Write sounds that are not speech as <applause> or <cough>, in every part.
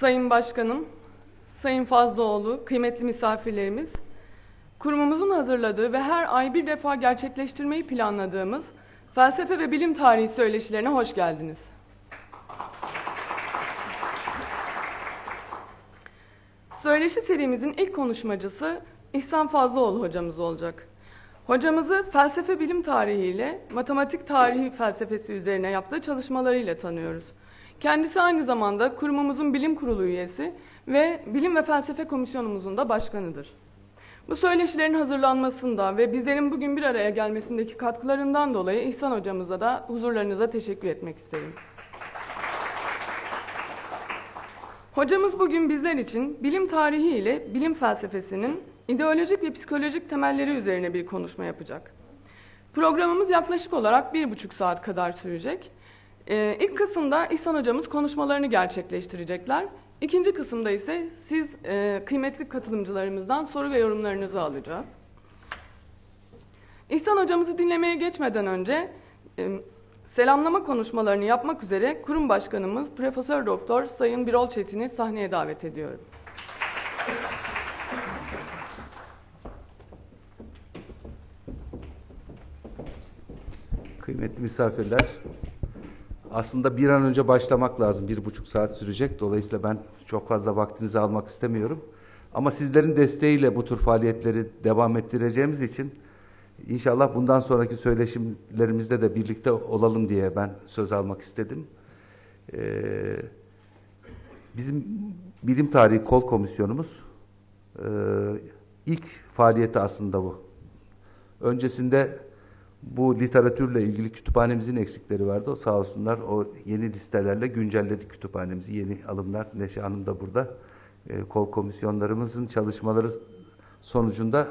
Sayın Başkanım, Sayın Fazlıoğlu, kıymetli misafirlerimiz, kurumumuzun hazırladığı ve her ay bir defa gerçekleştirmeyi planladığımız felsefe ve bilim tarihi söyleşilerine hoş geldiniz. Söyleşi serimizin ilk konuşmacısı İhsan Fazlıoğlu hocamız olacak. Hocamızı felsefe bilim tarihiyle matematik tarihi felsefesi üzerine yaptığı çalışmalarıyla tanıyoruz. Kendisi aynı zamanda kurumumuzun bilim kurulu üyesi ve bilim ve felsefe komisyonumuzun da başkanıdır. Bu söyleşilerin hazırlanmasında ve bizlerin bugün bir araya gelmesindeki katkılarından dolayı İhsan hocamıza da huzurlarınıza teşekkür etmek isterim. Hocamız bugün bizler için bilim tarihi ile bilim felsefesinin ideolojik ve psikolojik temelleri üzerine bir konuşma yapacak. Programımız yaklaşık olarak bir buçuk saat kadar sürecek. Ee, ilk kısımda İhsan hocamız konuşmalarını gerçekleştirecekler. İkinci kısımda ise siz e, kıymetli katılımcılarımızdan soru ve yorumlarınızı alacağız. İhsan hocamızı dinlemeye geçmeden önce e, selamlama konuşmalarını yapmak üzere kurum başkanımız Profesör Doktor Sayın Birol Çetin'i sahneye davet ediyorum. Kıymetli misafirler, aslında bir an önce başlamak lazım. Bir buçuk saat sürecek. Dolayısıyla ben çok fazla vaktinizi almak istemiyorum. Ama sizlerin desteğiyle bu tür faaliyetleri devam ettireceğimiz için inşallah bundan sonraki söyleşimlerimizde de birlikte olalım diye ben söz almak istedim. Ee, bizim Bilim Tarihi Kol Komisyonumuz e, ilk faaliyeti aslında bu. Öncesinde bu literatürle ilgili kütüphanemizin eksikleri vardı. O sağ olsunlar o yeni listelerle güncelledik kütüphanemizi. Yeni alımlar. Neşe Hanım da burada. E, kol komisyonlarımızın çalışmaları sonucunda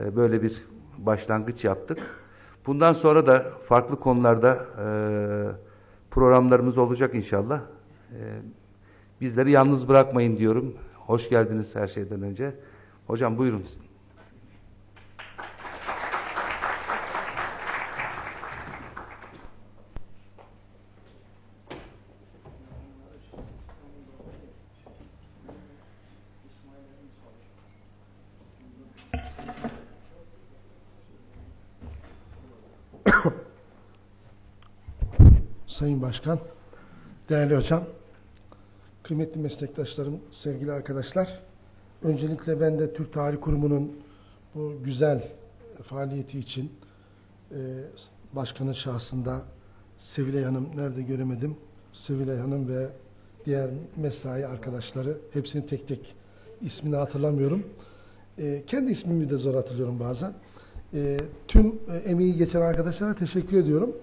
e, böyle bir başlangıç yaptık. Bundan sonra da farklı konularda e, programlarımız olacak inşallah. E, bizleri yalnız bırakmayın diyorum. Hoş geldiniz her şeyden önce. Hocam buyurun. Sayın Başkan, değerli hocam, kıymetli meslektaşlarım, sevgili arkadaşlar. Öncelikle ben de Türk Tarih Kurumu'nun bu güzel faaliyeti için e, başkanın şahsında Sevilay Hanım nerede göremedim. Sevilay Hanım ve diğer mesai arkadaşları hepsini tek tek ismini hatırlamıyorum. E, kendi ismimi de zor hatırlıyorum bazen. E, tüm e, emeği geçen arkadaşlara teşekkür ediyorum.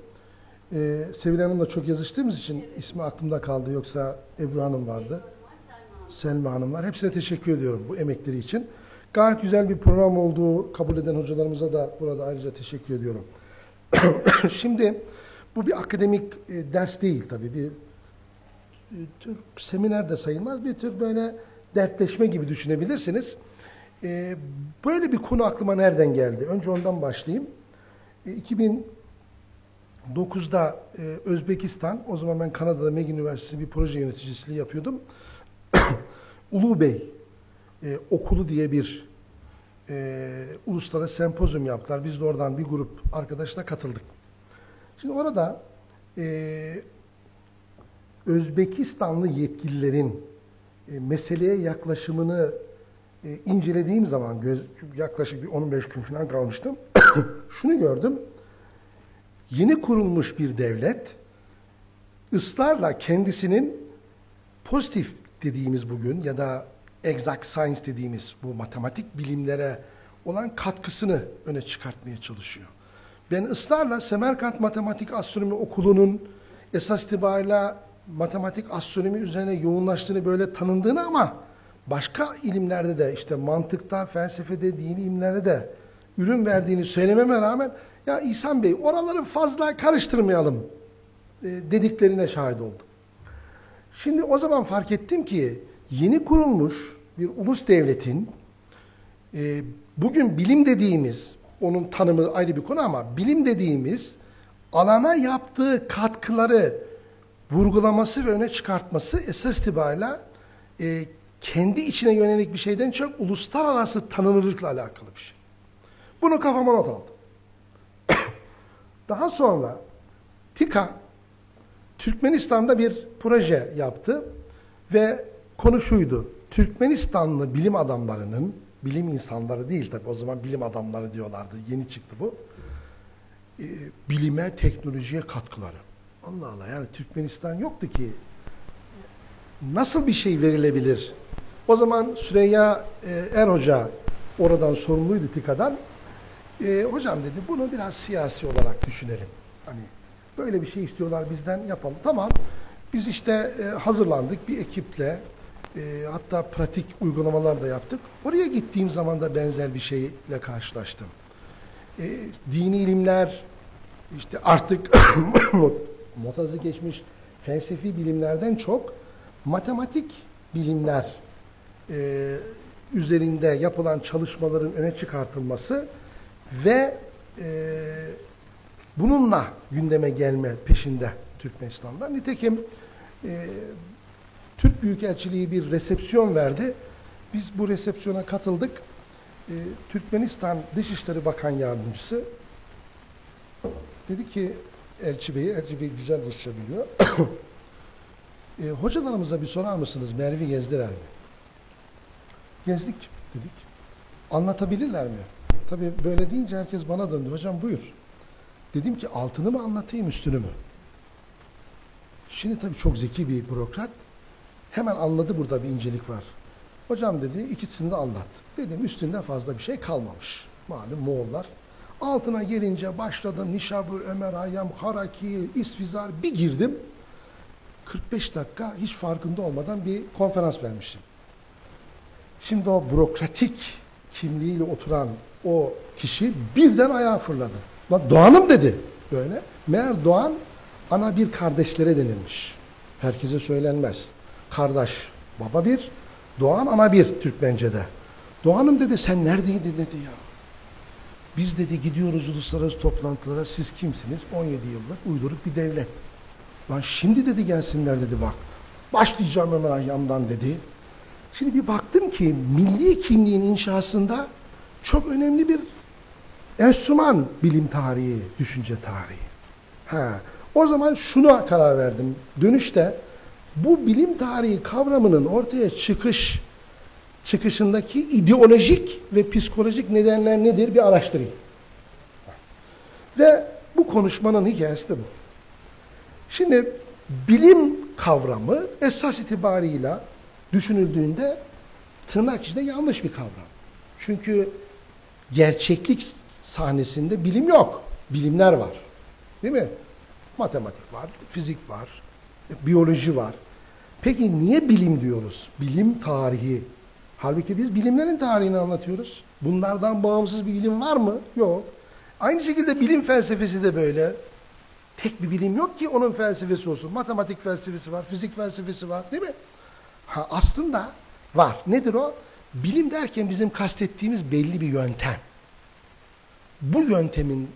Ee, Sevil Hanım'la çok yazıştığımız için ismi aklımda kaldı. Yoksa Ebru Hanım vardı. Selma Hanım var. Hepsine teşekkür ediyorum bu emekleri için. Gayet güzel bir program olduğu kabul eden hocalarımıza da burada ayrıca teşekkür ediyorum. <coughs> Şimdi bu bir akademik e, ders değil tabii. Bir e, tür seminer de sayılmaz. Bir tür böyle dertleşme gibi düşünebilirsiniz. E, böyle bir konu aklıma nereden geldi? Önce ondan başlayayım. E, 2000 9'da e, Özbekistan, o zaman ben Kanada'da McGill Üniversitesi bir proje yöneticisiliği yapıyordum. <coughs> Ulu Bey e, okulu diye bir e, uluslararası sempozyum yaptılar. Biz de oradan bir grup arkadaşla katıldık. Şimdi orada e, Özbekistanlı yetkililerin e, meseleye yaklaşımını e, incelediğim zaman göz, yaklaşık bir 15 gün falan kalmıştım. <coughs> Şunu gördüm yeni kurulmuş bir devlet ısrarla kendisinin pozitif dediğimiz bugün ya da exact science dediğimiz bu matematik bilimlere olan katkısını öne çıkartmaya çalışıyor. Ben ısrarla Semerkant Matematik Astronomi Okulu'nun esas itibariyle matematik astronomi üzerine yoğunlaştığını böyle tanındığını ama başka ilimlerde de işte mantıkta, felsefede, dini ilimlerde de ürün verdiğini söylememe rağmen ya İhsan Bey oraları fazla karıştırmayalım e, dediklerine şahit oldum. Şimdi o zaman fark ettim ki yeni kurulmuş bir ulus devletin e, bugün bilim dediğimiz, onun tanımı ayrı bir konu ama bilim dediğimiz alana yaptığı katkıları vurgulaması ve öne çıkartması esas itibariyle e, kendi içine yönelik bir şeyden çok uluslararası tanınırlıkla alakalı bir şey. Bunu kafama not aldım. Daha sonra TİKA Türkmenistan'da bir proje yaptı ve konu şuydu. Türkmenistanlı bilim adamlarının, bilim insanları değil tabi o zaman bilim adamları diyorlardı, yeni çıktı bu. E, bilime, teknolojiye katkıları. Allah Allah yani Türkmenistan yoktu ki nasıl bir şey verilebilir? O zaman Süreyya e, Er Hoca oradan sorumluydu TİKA'dan. E, hocam dedi bunu biraz siyasi olarak düşünelim. Hani böyle bir şey istiyorlar bizden yapalım. Tamam. Biz işte e, hazırlandık bir ekiple. E, hatta pratik uygulamalar da yaptık. Oraya gittiğim zaman da benzer bir şeyle karşılaştım. E, dini ilimler işte artık <coughs> motazı geçmiş felsefi bilimlerden çok matematik bilimler e, üzerinde yapılan çalışmaların öne çıkartılması ve e, bununla gündeme gelme peşinde Türkmenistan'da. Nitekim e, Türk Büyükelçiliği bir resepsiyon verdi. Biz bu resepsiyona katıldık. E, Türkmenistan Dışişleri Bakan Yardımcısı dedi ki Elçi Bey'e, Elçi Bey güzel Rusça biliyor. <coughs> e, hocalarımıza bir sorar mısınız Mervi gezdiler mi? Gezdik dedik. Anlatabilirler mi? Tabii böyle deyince herkes bana döndü. Hocam buyur. Dedim ki altını mı anlatayım üstünü mü? Şimdi tabii çok zeki bir bürokrat. Hemen anladı burada bir incelik var. Hocam dedi ikisini de anlat. Dedim üstünde fazla bir şey kalmamış. Malum Moğollar. Altına gelince başladım Nişabur, Ömer Hayyam, Haraki, İsfizar bir girdim. 45 dakika hiç farkında olmadan bir konferans vermiştim. Şimdi o bürokratik kimliğiyle oturan o kişi birden ayağa fırladı. Lan Doğan'ım dedi böyle. Meğer Doğan ana bir kardeşlere denilmiş. Herkese söylenmez. Kardeş baba bir, Doğan ana bir Türkmence'de. Doğan'ım dedi sen neredeydin dedi ya. Biz dedi gidiyoruz uluslararası toplantılara siz kimsiniz? 17 yıllık uyduruk bir devlet. Lan şimdi dedi gelsinler dedi bak. Başlayacağım Ömer Ayyam'dan dedi. Şimdi bir baktım ki milli kimliğin inşasında çok önemli bir enstrüman bilim tarihi, düşünce tarihi. Ha, o zaman şuna karar verdim. Dönüşte bu bilim tarihi kavramının ortaya çıkış çıkışındaki ideolojik ve psikolojik nedenler nedir bir araştırayım. Ve bu konuşmanın hikayesi de bu. Şimdi bilim kavramı esas itibarıyla düşünüldüğünde tırnak içinde yanlış bir kavram. Çünkü gerçeklik sahnesinde bilim yok. Bilimler var. Değil mi? Matematik var, fizik var, biyoloji var. Peki niye bilim diyoruz? Bilim tarihi. Halbuki biz bilimlerin tarihini anlatıyoruz. Bunlardan bağımsız bir bilim var mı? Yok. Aynı şekilde bilim felsefesi de böyle. Tek bir bilim yok ki onun felsefesi olsun. Matematik felsefesi var, fizik felsefesi var değil mi? Ha, aslında var. Nedir o? Bilim derken bizim kastettiğimiz belli bir yöntem. Bu yöntemin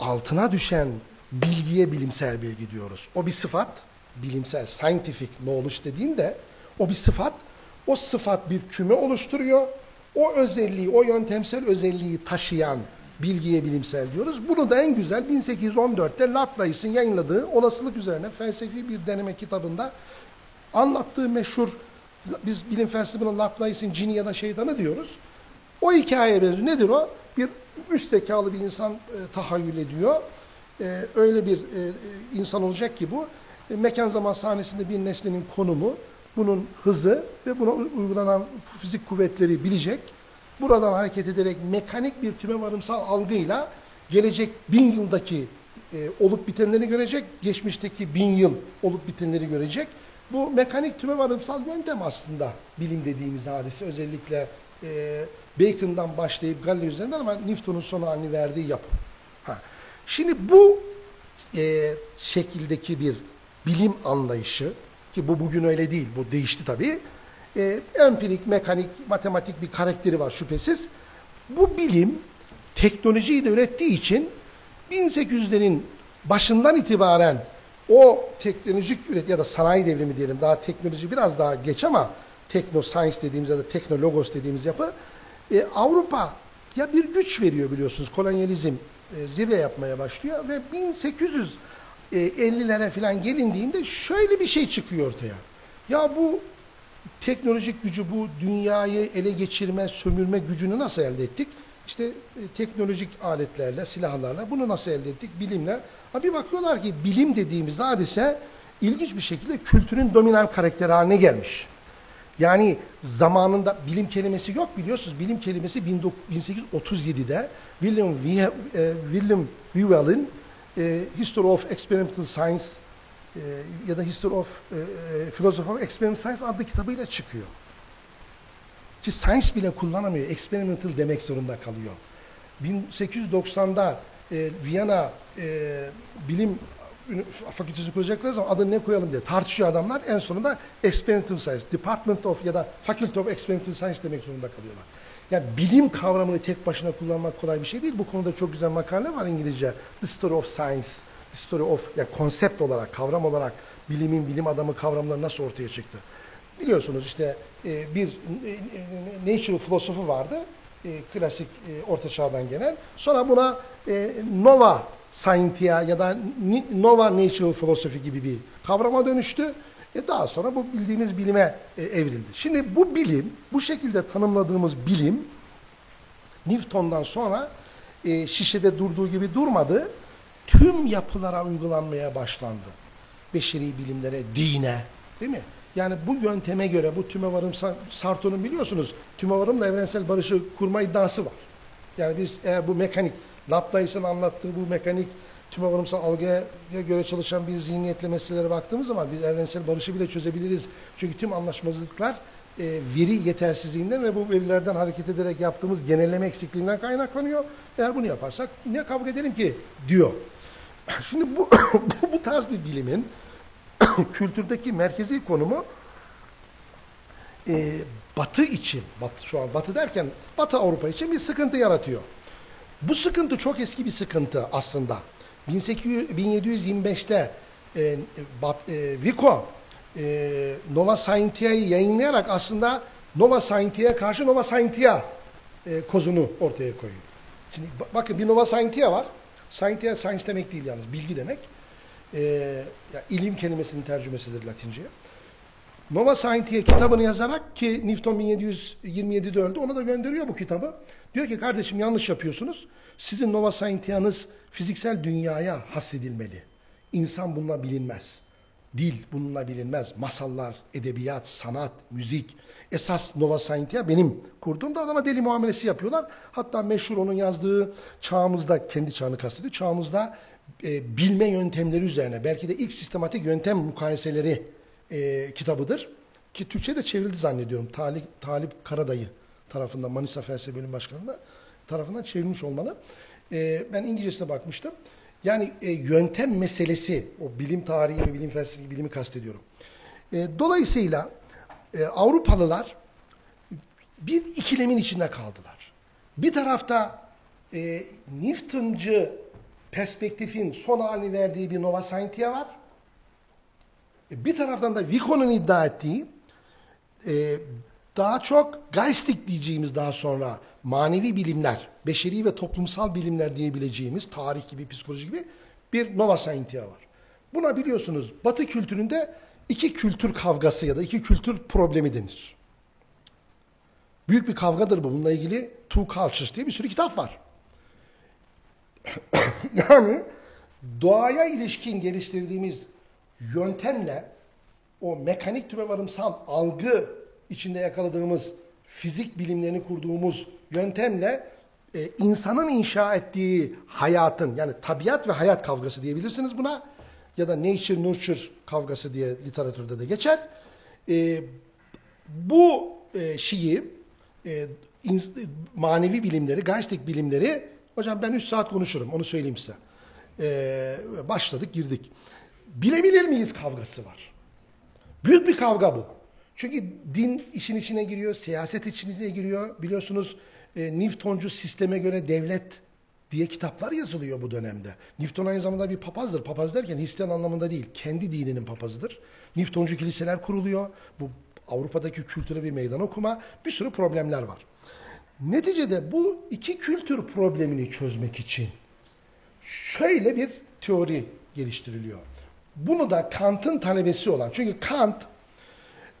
altına düşen bilgiye bilimsel bilgi diyoruz. O bir sıfat, bilimsel, scientific knowledge dediğinde o bir sıfat. O sıfat bir küme oluşturuyor. O özelliği, o yöntemsel özelliği taşıyan bilgiye bilimsel diyoruz. Bunu da en güzel 1814'te Laplace'in yayınladığı olasılık üzerine felsefi bir deneme kitabında anlattığı meşhur, biz bilim felsefesinin Laplace'in cini ya da şeytanı diyoruz. O hikaye benziyor. Nedir o? Bir üst zekalı bir insan e, tahayyül ediyor. E, öyle bir e, insan olacak ki bu. E, mekan zaman sahnesinde bir nesnenin konumu, bunun hızı ve buna uygulanan fizik kuvvetleri bilecek. Buradan hareket ederek mekanik bir tüme varımsal algıyla gelecek bin yıldaki e, olup bitenleri görecek, geçmişteki bin yıl olup bitenleri görecek. Bu mekanik tüme varımsal yöntem aslında bilim dediğimiz hadise. Özellikle e, Bacon'dan başlayıp Galileo üzerinden ama Newton'un son halini verdiği yapı. Ha. Şimdi bu e, şekildeki bir bilim anlayışı ki bu bugün öyle değil, bu değişti tabii. E, empirik, mekanik, matematik bir karakteri var şüphesiz. Bu bilim teknolojiyi de ürettiği için 1800'lerin başından itibaren o teknolojik üret ya da sanayi devrimi diyelim daha teknoloji biraz daha geç ama tekno science dediğimiz ya da teknologos dediğimiz yapı e, Avrupa ya bir güç veriyor biliyorsunuz kolonyalizm e, zirve yapmaya başlıyor ve 1850'lere falan gelindiğinde şöyle bir şey çıkıyor ortaya. Ya bu teknolojik gücü, bu dünyayı ele geçirme, sömürme gücünü nasıl elde ettik? İşte e, teknolojik aletlerle, silahlarla bunu nasıl elde ettik? Bilimle. Ha bir bakıyorlar ki bilim dediğimiz hadise ilginç bir şekilde kültürün dominant karakteri haline gelmiş. Yani zamanında bilim kelimesi yok biliyorsunuz. Bilim kelimesi 1837'de William, Whe- e, William Whewell'in e, History of Experimental Science e, ya da History of Philosophy of Experimental Science adlı kitabıyla çıkıyor. Ki science bile kullanamıyor. Experimental demek zorunda kalıyor. 1890'da e, Viyana e, bilim fakültesi kuracaklar zaman adını ne koyalım diye tartışıyor adamlar. En sonunda Experimental Science, Department of ya da Faculty of Experimental Science demek zorunda kalıyorlar. Yani bilim kavramını tek başına kullanmak kolay bir şey değil. Bu konuda çok güzel makale var İngilizce. The Story of Science, The Story of, yani konsept olarak, kavram olarak bilimin, bilim adamı kavramları nasıl ortaya çıktı. Biliyorsunuz işte e, bir e, e, natural philosophy vardı. E, klasik e, orta çağdan gelen. Sonra buna e, nova scientia ya da nova natural philosophy gibi bir kavrama dönüştü. E daha sonra bu bildiğimiz bilime e, evrildi. Şimdi bu bilim, bu şekilde tanımladığımız bilim Newton'dan sonra e, şişede durduğu gibi durmadı. Tüm yapılara uygulanmaya başlandı. Beşeri bilimlere, dine, değil mi? Yani bu yönteme göre, bu tümevarım Sarto'nun biliyorsunuz, tümevarımla evrensel barışı kurma iddiası var. Yani biz eğer bu mekanik, Laplace'ın anlattığı bu mekanik tümevarımsal algıya göre çalışan bir zihniyetle meselelere baktığımız zaman biz evrensel barışı bile çözebiliriz. Çünkü tüm anlaşmazlıklar e, veri yetersizliğinden ve bu verilerden hareket ederek yaptığımız genelleme eksikliğinden kaynaklanıyor. Eğer bunu yaparsak ne kavga edelim ki diyor. <clears throat> Şimdi <coughs> bu, bu tarz bir bilimin <coughs> kültürdeki merkezi konumu e, Batı için, Batı şu an Batı derken Batı Avrupa için bir sıkıntı yaratıyor. Bu sıkıntı çok eski bir sıkıntı aslında. 1800, 1725'te e, e, Vico e, Nova Scientia'yı yayınlayarak aslında Nova Scientia'ya karşı Nova Scientia e, kozunu ortaya koyuyor. Şimdi ba- bakın bir Nova Scientia var. Scientia science demek değil yalnız, bilgi demek. E, ya ilim kelimesinin tercümesidir Latince'ye. Nova Scientia kitabını yazarak ki Newton 1727'de öldü ona da gönderiyor bu kitabı. Diyor ki kardeşim yanlış yapıyorsunuz. Sizin Nova Scientia'nız fiziksel dünyaya hassedilmeli. İnsan bununla bilinmez. Dil bununla bilinmez. Masallar, edebiyat, sanat, müzik. Esas Nova Scientia benim kurduğumda adama deli muamelesi yapıyorlar. Hatta meşhur onun yazdığı çağımızda, kendi çağını kastediyor, çağımızda e, bilme yöntemleri üzerine, belki de ilk sistematik yöntem mukayeseleri e, kitabıdır. Ki Türkçe'de çevrildi zannediyorum. Talip, Talip Karadayı tarafından, Manisa Felsefe Bölüm Başkanı'nda tarafından çevrilmiş olmalı. E, ben İngilizcesine bakmıştım. Yani e, yöntem meselesi, o bilim tarihi ve bilim felsefesi bilimi kastediyorum. E, dolayısıyla e, Avrupalılar bir ikilemin içinde kaldılar. Bir tarafta e, Newton'cı perspektifin son halini verdiği bir Nova Scientia var. E, Bir taraftan da Vico'nun iddia ettiği e, daha çok Geistig diyeceğimiz daha sonra manevi bilimler, beşeri ve toplumsal bilimler diyebileceğimiz tarih gibi, psikoloji gibi bir Nova Scientia var. Buna biliyorsunuz Batı kültüründe iki kültür kavgası ya da iki kültür problemi denir. Büyük bir kavgadır bu. Bununla ilgili Two Cultures diye bir sürü kitap var. <coughs> yani doğaya ilişkin geliştirdiğimiz yöntemle o mekanik tümevarımsal algı içinde yakaladığımız fizik bilimlerini kurduğumuz yöntemle e, insanın inşa ettiği hayatın yani tabiat ve hayat kavgası diyebilirsiniz buna ya da nature nurture kavgası diye literatürde de geçer. E, bu e, şeyi e, manevi bilimleri, Geistig bilimleri hocam ben 3 saat konuşurum onu söyleyeyim size. E, başladık girdik. Bilebilir miyiz kavgası var. Büyük bir kavga bu. Çünkü din işin içine giriyor, siyaset içine giriyor. Biliyorsunuz e, Newtoncu sisteme göre devlet diye kitaplar yazılıyor bu dönemde. Newton aynı zamanda bir papazdır. Papaz derken Hristiyan anlamında değil, kendi dininin papazıdır. Newtoncu kiliseler kuruluyor. Bu Avrupa'daki kültüre bir meydan okuma. Bir sürü problemler var. Neticede bu iki kültür problemini çözmek için şöyle bir teori geliştiriliyor. Bunu da Kant'ın talebesi olan, çünkü Kant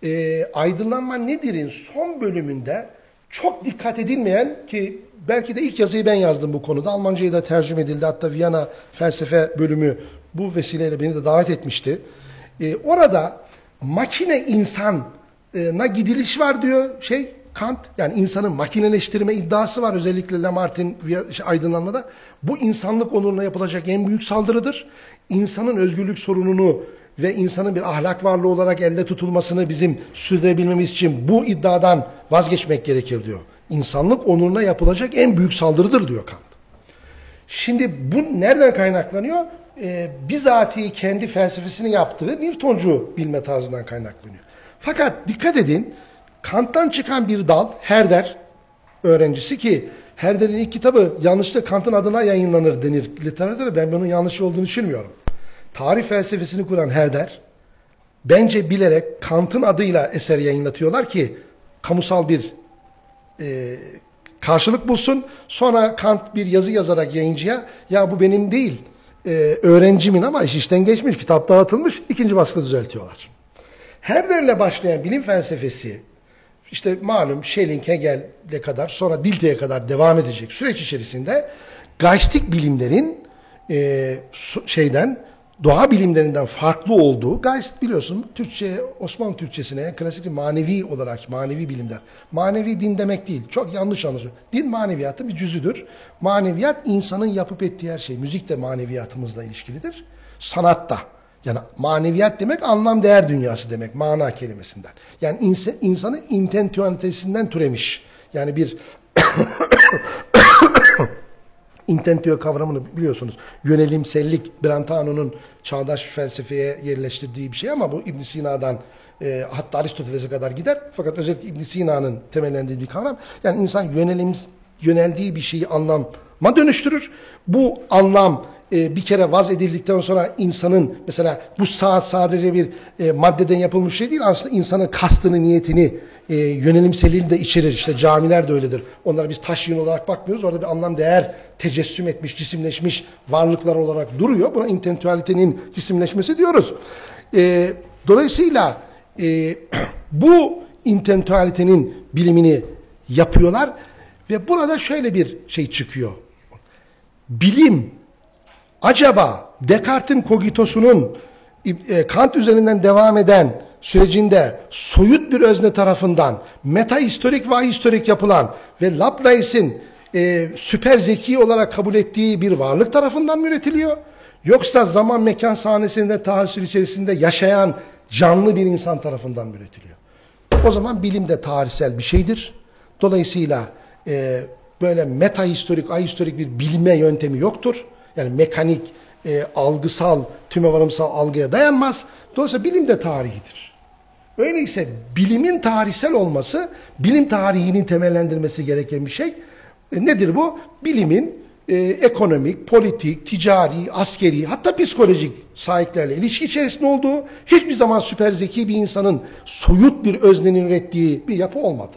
e, aydınlanma nedir'in son bölümünde çok dikkat edilmeyen ki belki de ilk yazıyı ben yazdım bu konuda. Almanca'ya da tercüme edildi. Hatta Viyana felsefe bölümü bu vesileyle beni de davet etmişti. E, orada makine insana gidiliş var diyor şey Kant. Yani insanın makineleştirme iddiası var özellikle Lamarck'in şey, aydınlanmada. Bu insanlık onuruna yapılacak en büyük saldırıdır. İnsanın özgürlük sorununu ve insanın bir ahlak varlığı olarak elde tutulmasını bizim sürdürebilmemiz için bu iddiadan vazgeçmek gerekir diyor. İnsanlık onuruna yapılacak en büyük saldırıdır diyor Kant. Şimdi bu nereden kaynaklanıyor? Ee, bizatihi kendi felsefesini yaptığı Newtoncu bilme tarzından kaynaklanıyor. Fakat dikkat edin, Kant'tan çıkan bir dal, Herder öğrencisi ki Herder'in ilk kitabı yanlışlıkla Kant'ın adına yayınlanır denir literatürde. Ben bunun yanlış olduğunu düşünmüyorum. Tarih felsefesini kuran Herder, bence bilerek Kant'ın adıyla eser yayınlatıyorlar ki kamusal bir e, karşılık bulsun. Sonra Kant bir yazı yazarak yayıncıya ya bu benim değil e, öğrencimin ama iş işten geçmiş, kitap dağıtılmış, ikinci baskıda düzeltiyorlar. Herder'le başlayan bilim felsefesi işte malum Schelling, Hegel'e kadar sonra Dilthey'e kadar devam edecek süreç içerisinde geistik bilimlerin e, şeyden doğa bilimlerinden farklı olduğu Geist biliyorsun Türkçe Osmanlı Türkçesine klasik manevi olarak manevi bilimler. Manevi din demek değil. Çok yanlış anlaşılıyor. Din maneviyatı bir cüzüdür. Maneviyat insanın yapıp ettiği her şey. Müzik de maneviyatımızla ilişkilidir. Sanat da. Yani maneviyat demek anlam değer dünyası demek mana kelimesinden. Yani ins insanın intentüantesinden türemiş. Yani bir <coughs> intentio kavramını biliyorsunuz. Yönelimsellik Brentano'nun çağdaş felsefeye yerleştirdiği bir şey ama bu İbn Sina'dan e, hatta Aristoteles'e kadar gider. Fakat özellikle İbn Sina'nın temellendiği bir kavram. Yani insan yönelim yöneldiği bir şeyi anlama dönüştürür. Bu anlam e, bir kere vaz edildikten sonra insanın mesela bu saat sadece bir e, maddeden yapılmış şey değil aslında insanın kastını, niyetini, e, yönelimselliğini de içerir. İşte camiler de öyledir. Onlara biz taş yığın olarak bakmıyoruz. Orada bir anlam değer tecessüm etmiş, cisimleşmiş varlıklar olarak duruyor. Buna intentüalitenin cisimleşmesi diyoruz. E, dolayısıyla e, <clears throat> bu intentüalitenin bilimini yapıyorlar ve burada şöyle bir şey çıkıyor. Bilim acaba Descartes'in kogitosunun e, Kant üzerinden devam eden sürecinde soyut bir özne tarafından metahistorik ve ahistorik yapılan ve Laplace'in e, süper zeki olarak kabul ettiği bir varlık tarafından mı üretiliyor? Yoksa zaman mekan sahnesinde tahassül içerisinde yaşayan canlı bir insan tarafından mı üretiliyor? O zaman bilim de tarihsel bir şeydir. Dolayısıyla e, böyle metahistorik, ahistorik bir bilme yöntemi yoktur. Yani mekanik, e, algısal, tümevarımsal algıya dayanmaz. Dolayısıyla bilim de tarihidir. Öyleyse bilimin tarihsel olması, bilim tarihinin temellendirmesi gereken bir şey. E, nedir bu? Bilimin e, ekonomik, politik, ticari, askeri, hatta psikolojik sahiplerle ilişki içerisinde olduğu, hiçbir zaman süper zeki bir insanın soyut bir öznenin ürettiği bir yapı olmadı.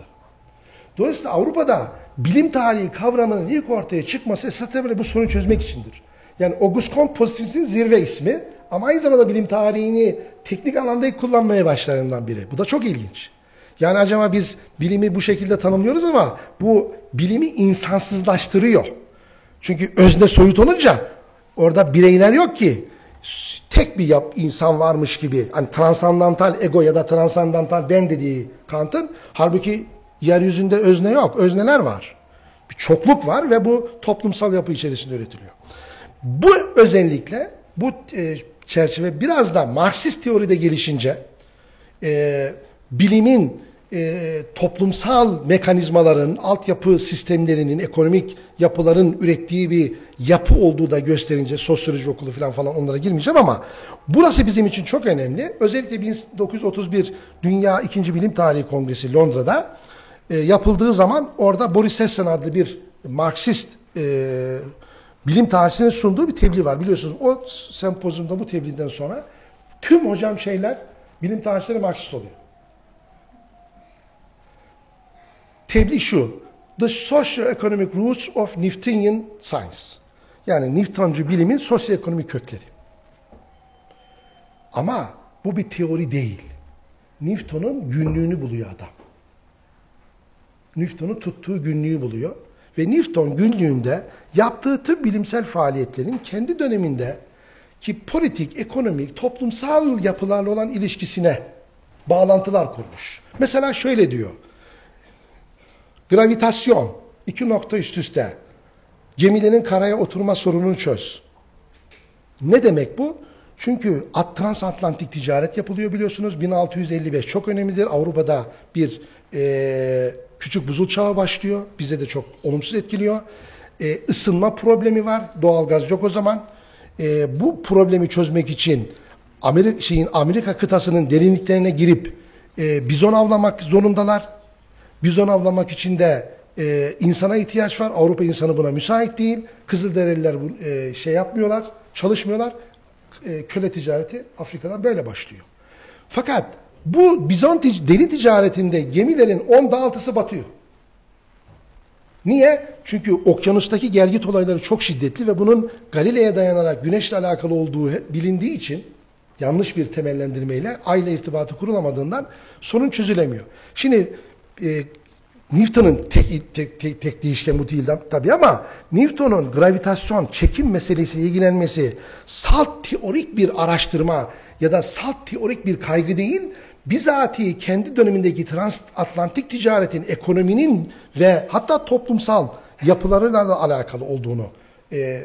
Dolayısıyla Avrupa'da bilim tarihi kavramının ilk ortaya çıkması esasında bu sorunu çözmek içindir. Yani Auguste Comte pozitivizmin zirve ismi ama aynı zamanda bilim tarihini teknik anlamda kullanmaya başlarından biri. Bu da çok ilginç. Yani acaba biz bilimi bu şekilde tanımlıyoruz ama bu bilimi insansızlaştırıyor. Çünkü özne soyut olunca orada bireyler yok ki. Tek bir yap, insan varmış gibi. Hani transandantal ego ya da transandantal ben dediği Kant'ın. Halbuki yeryüzünde özne yok. Özneler var. Bir çokluk var ve bu toplumsal yapı içerisinde üretiliyor. Bu özellikle bu e, çerçeve biraz da Marksist teoride gelişince e, bilimin e, toplumsal mekanizmaların, altyapı sistemlerinin, ekonomik yapıların ürettiği bir yapı olduğu da gösterince sosyoloji okulu falan falan onlara girmeyeceğim ama burası bizim için çok önemli. Özellikle 1931 Dünya İkinci Bilim Tarihi Kongresi Londra'da e, yapıldığı zaman orada Boris Hessen adlı bir Marksist e, bilim tarihinin sunduğu bir tebliğ var. Biliyorsunuz o sempozyumda bu tebliğden sonra tüm hocam şeyler bilim tarihçileri Marksist oluyor. Tebliğ şu. The Socio-Economic Roots of Newtonian Science. Yani Newtoncu bilimin sosyoekonomik kökleri. Ama bu bir teori değil. Newton'un günlüğünü buluyor adam. Newton'un tuttuğu günlüğü buluyor. Ve Newton günlüğünde yaptığı tüm bilimsel faaliyetlerin kendi döneminde ki politik, ekonomik, toplumsal yapılarla olan ilişkisine bağlantılar kurmuş. Mesela şöyle diyor. Gravitasyon, iki nokta üst üste. Gemilerin karaya oturma sorununu çöz. Ne demek bu? Çünkü at- transatlantik ticaret yapılıyor biliyorsunuz. 1655 çok önemlidir. Avrupa'da bir e, küçük buzul çağı başlıyor. Bize de çok olumsuz etkiliyor. E, ısınma problemi var. Doğalgaz yok o zaman. E, bu problemi çözmek için Amerika, şeyin, Amerika kıtasının derinliklerine girip e, bizon avlamak zorundalar. Bizon avlamak için de e, insana ihtiyaç var. Avrupa insanı buna müsait değil. Kızılderililer bu e, şey yapmıyorlar, çalışmıyorlar. E, köle ticareti Afrika'dan böyle başlıyor. Fakat bu bizon deri ticaretinde gemilerin onda altısı batıyor. Niye? Çünkü okyanustaki gelgit olayları çok şiddetli ve bunun Galile'ye dayanarak güneşle alakalı olduğu bilindiği için yanlış bir temellendirmeyle ayla irtibatı kurulamadığından sorun çözülemiyor. Şimdi e, Newton'un tek, tek, tek, tek değişken bu değil tabii ama Newton'un gravitasyon, çekim meselesiyle ilgilenmesi salt teorik bir araştırma ya da salt teorik bir kaygı değil, bizatihi kendi dönemindeki transatlantik ticaretin, ekonominin ve hatta toplumsal yapılarıyla da alakalı olduğunu e,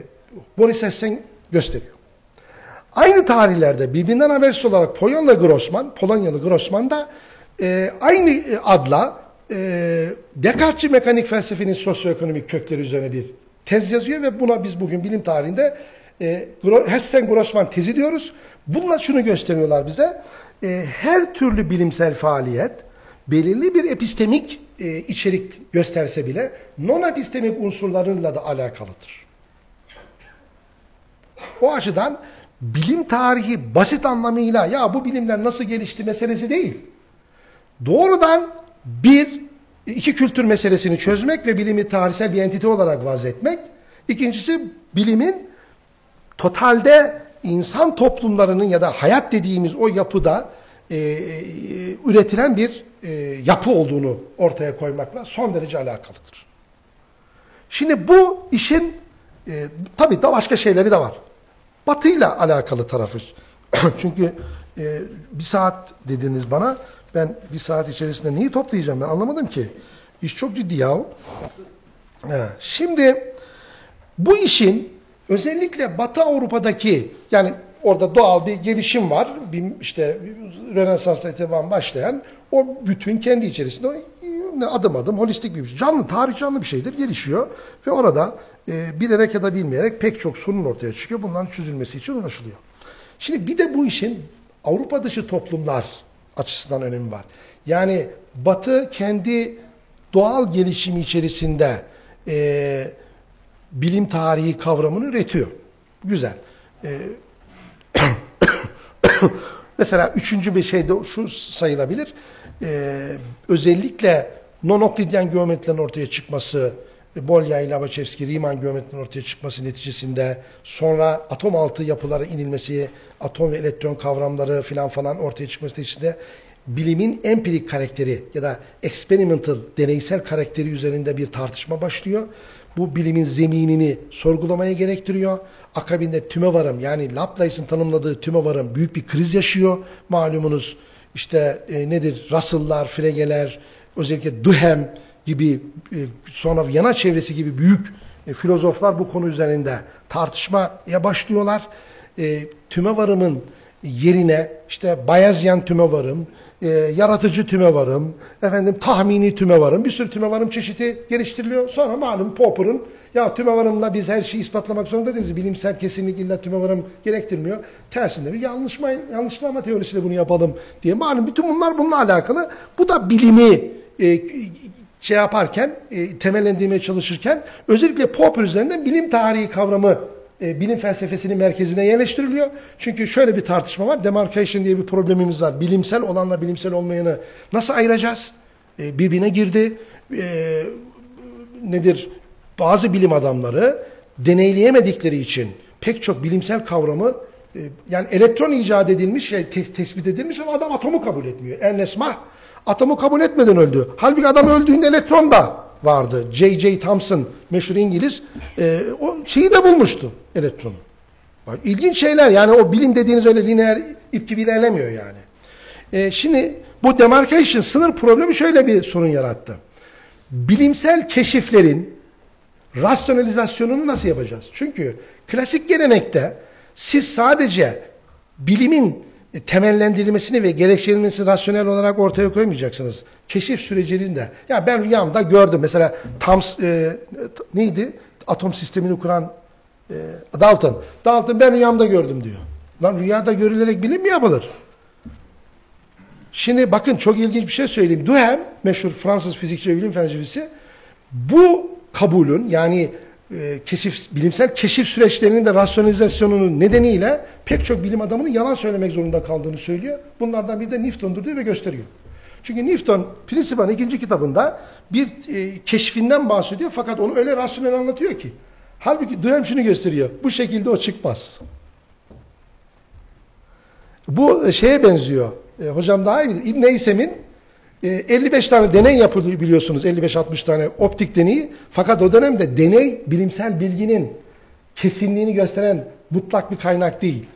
Boris Hessen gösteriyor. Aynı tarihlerde birbirinden habersiz olarak Polonyalı Grossman, Polonyalı Grossman da e, aynı adla e, Descartes'ci mekanik felsefenin sosyoekonomik kökleri üzerine bir tez yazıyor ve buna biz bugün bilim tarihinde e, Gro- Hessen-Grossman tezi diyoruz. Bununla şunu gösteriyorlar bize. E, her türlü bilimsel faaliyet belirli bir epistemik e, içerik gösterse bile non-epistemik unsurlarıyla da alakalıdır. O açıdan bilim tarihi basit anlamıyla ya bu bilimler nasıl gelişti meselesi değil. Doğrudan bir, iki kültür meselesini çözmek ve bilimi tarihsel bir entite olarak vazetmek. İkincisi bilimin totalde insan toplumlarının ya da hayat dediğimiz o yapıda e, e, üretilen bir e, yapı olduğunu ortaya koymakla son derece alakalıdır. Şimdi bu işin e, tabii da başka şeyleri de var. Batıyla alakalı tarafı. <clears throat> Çünkü e, bir saat dediniz bana. Ben bir saat içerisinde neyi toplayacağım ben anlamadım ki. İş çok ciddi yahu. He, Şimdi bu işin özellikle Batı Avrupa'daki yani orada doğal bir gelişim var. Bir işte Rönesans'ta itibaren başlayan o bütün kendi içerisinde o adım adım holistik bir şey. Canlı, tarih canlı bir şeydir. Gelişiyor ve orada e, bilerek ya da bilmeyerek pek çok sorun ortaya çıkıyor. Bunların çözülmesi için uğraşılıyor. Şimdi bir de bu işin Avrupa dışı toplumlar açısından önemi var. Yani Batı kendi doğal gelişimi içerisinde e, bilim tarihi kavramını üretiyor. Güzel. E, <coughs> mesela üçüncü bir şey de şu sayılabilir. E, özellikle non-Euclidean geometrilerin ortaya çıkması, Bolya ile Lobachevsky, Riemann geometrilerin ortaya çıkması neticesinde sonra atom altı yapılara inilmesi, atom ve elektron kavramları filan falan ortaya çıkması neticesinde bilimin empirik karakteri ya da experimental, deneysel karakteri üzerinde bir tartışma başlıyor. Bu bilimin zeminini sorgulamaya gerektiriyor. Akabinde tümevarım yani Laplace'ın tanımladığı tümevarım büyük bir kriz yaşıyor. Malumunuz işte e, nedir Russell'lar, Frege'ler, özellikle Duhem gibi e, sonra Viyana çevresi gibi büyük e, filozoflar bu konu üzerinde tartışmaya başlıyorlar. E, tümevarımın yerine işte Bayezyen tümevarım, e, yaratıcı tümevarım, efendim tahmini tümevarım, bir sürü tümevarım çeşidi geliştiriliyor. Sonra malum Popper'ın ya tümevarımla biz her şeyi ispatlamak zorunda değiliz. Bilimsel kesinlik illa tümevarım gerektirmiyor. Tersinde bir yanlışma, yanlışlama teorisiyle bunu yapalım diye. Malum bütün bunlar bununla alakalı. Bu da bilimi e, şey yaparken, e, temellendirmeye çalışırken özellikle Popper üzerinden bilim tarihi kavramı e, bilim felsefesinin merkezine yerleştiriliyor. Çünkü şöyle bir tartışma var. Demarcation diye bir problemimiz var. Bilimsel olanla bilimsel olmayanı nasıl ayıracağız? E, birbirine girdi. E, nedir? Bazı bilim adamları deneyleyemedikleri için pek çok bilimsel kavramı yani elektron icat edilmiş, şey, tes- tespit edilmiş ama adam atomu kabul etmiyor. Ernest Mach atomu kabul etmeden öldü. Halbuki adam öldüğünde elektron da vardı. J.J. Thomson meşhur İngiliz e, o şeyi de bulmuştu elektronu. Bak, ilginç şeyler yani o bilim dediğiniz öyle lineer ip gibi ilerlemiyor yani. E, şimdi bu demarcation sınır problemi şöyle bir sorun yarattı. Bilimsel keşiflerin rasyonalizasyonunu nasıl yapacağız? Çünkü klasik gelenekte siz sadece bilimin temellendirilmesini ve gerekçelenmesini rasyonel olarak ortaya koymayacaksınız. Keşif sürecinde ya ben rüyamda gördüm mesela Thams e, neydi? Atom sistemini kuran e, Dalton. Dalton ben rüyamda gördüm diyor. Lan rüyada görülerek bilim mi yapılır? Şimdi bakın çok ilginç bir şey söyleyeyim. Duhem, meşhur Fransız fizikçi ve bilim felsefesi bu kabulün yani e, keşif, bilimsel keşif süreçlerinin de rasyonalizasyonunun nedeniyle pek çok bilim adamının yalan söylemek zorunda kaldığını söylüyor. Bunlardan biri de Newton'dur diyor ve gösteriyor. Çünkü Newton Principia'nın ikinci kitabında bir e, keşfinden bahsediyor fakat onu öyle rasyonel anlatıyor ki. Halbuki Duhem şunu gösteriyor. Bu şekilde o çıkmaz. Bu şeye benziyor. E, hocam daha iyi bilir. İbn Eysem'in e, 55 tane deney yapılıyor biliyorsunuz. 55-60 tane optik deneyi. Fakat o dönemde deney bilimsel bilginin kesinliğini gösteren mutlak bir kaynak değil.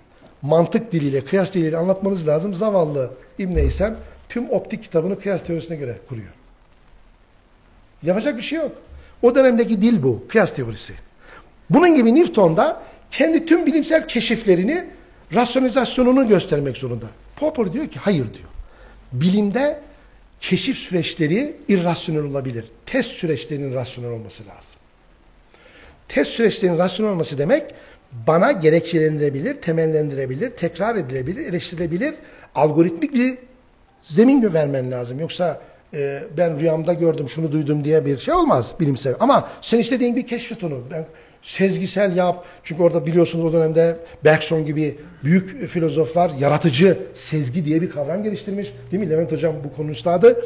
Mantık diliyle, kıyas diliyle anlatmanız lazım. Zavallı İbn Eysem tüm optik kitabını kıyas teorisine göre kuruyor. Yapacak bir şey yok. O dönemdeki dil bu, kıyas teorisi. Bunun gibi Newton da kendi tüm bilimsel keşiflerini rasyonizasyonunu göstermek zorunda. Popper diyor ki hayır diyor. Bilimde keşif süreçleri irrasyonel olabilir. Test süreçlerinin rasyonel olması lazım. Test süreçlerinin rasyonel olması demek bana gerekçelendirilebilir, temellendirebilir, tekrar edilebilir, eleştirilebilir, algoritmik bir zemin vermen lazım. Yoksa e, ben rüyamda gördüm, şunu duydum diye bir şey olmaz bilimsel. Ama sen istediğin bir keşfet onu. Ben sezgisel yap. Çünkü orada biliyorsunuz o dönemde Bergson gibi büyük filozoflar yaratıcı sezgi diye bir kavram geliştirmiş. Değil mi Levent Hocam bu konu üstadı.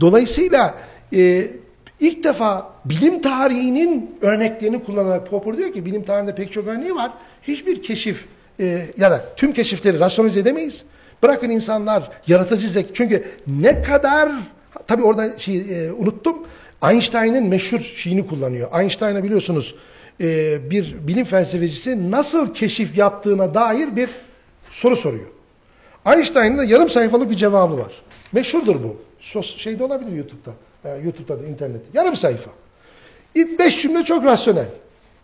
Dolayısıyla e, ilk defa bilim tarihinin örneklerini kullanarak Popper diyor ki bilim tarihinde pek çok örneği var. Hiçbir keşif e, ya da tüm keşifleri rasyonize edemeyiz. Bırakın insanlar yaratıcı zeki. Çünkü ne kadar tabii orada şey e, unuttum. Einstein'ın meşhur şeyini kullanıyor. Einstein'a biliyorsunuz e, bir bilim felsefecisi nasıl keşif yaptığına dair bir soru soruyor. Einstein'ın da yarım sayfalık bir cevabı var. Meşhurdur bu. Sos, şeyde olabilir YouTube'da. E, YouTube'da da internette. Yarım sayfa. İlk beş cümle çok rasyonel.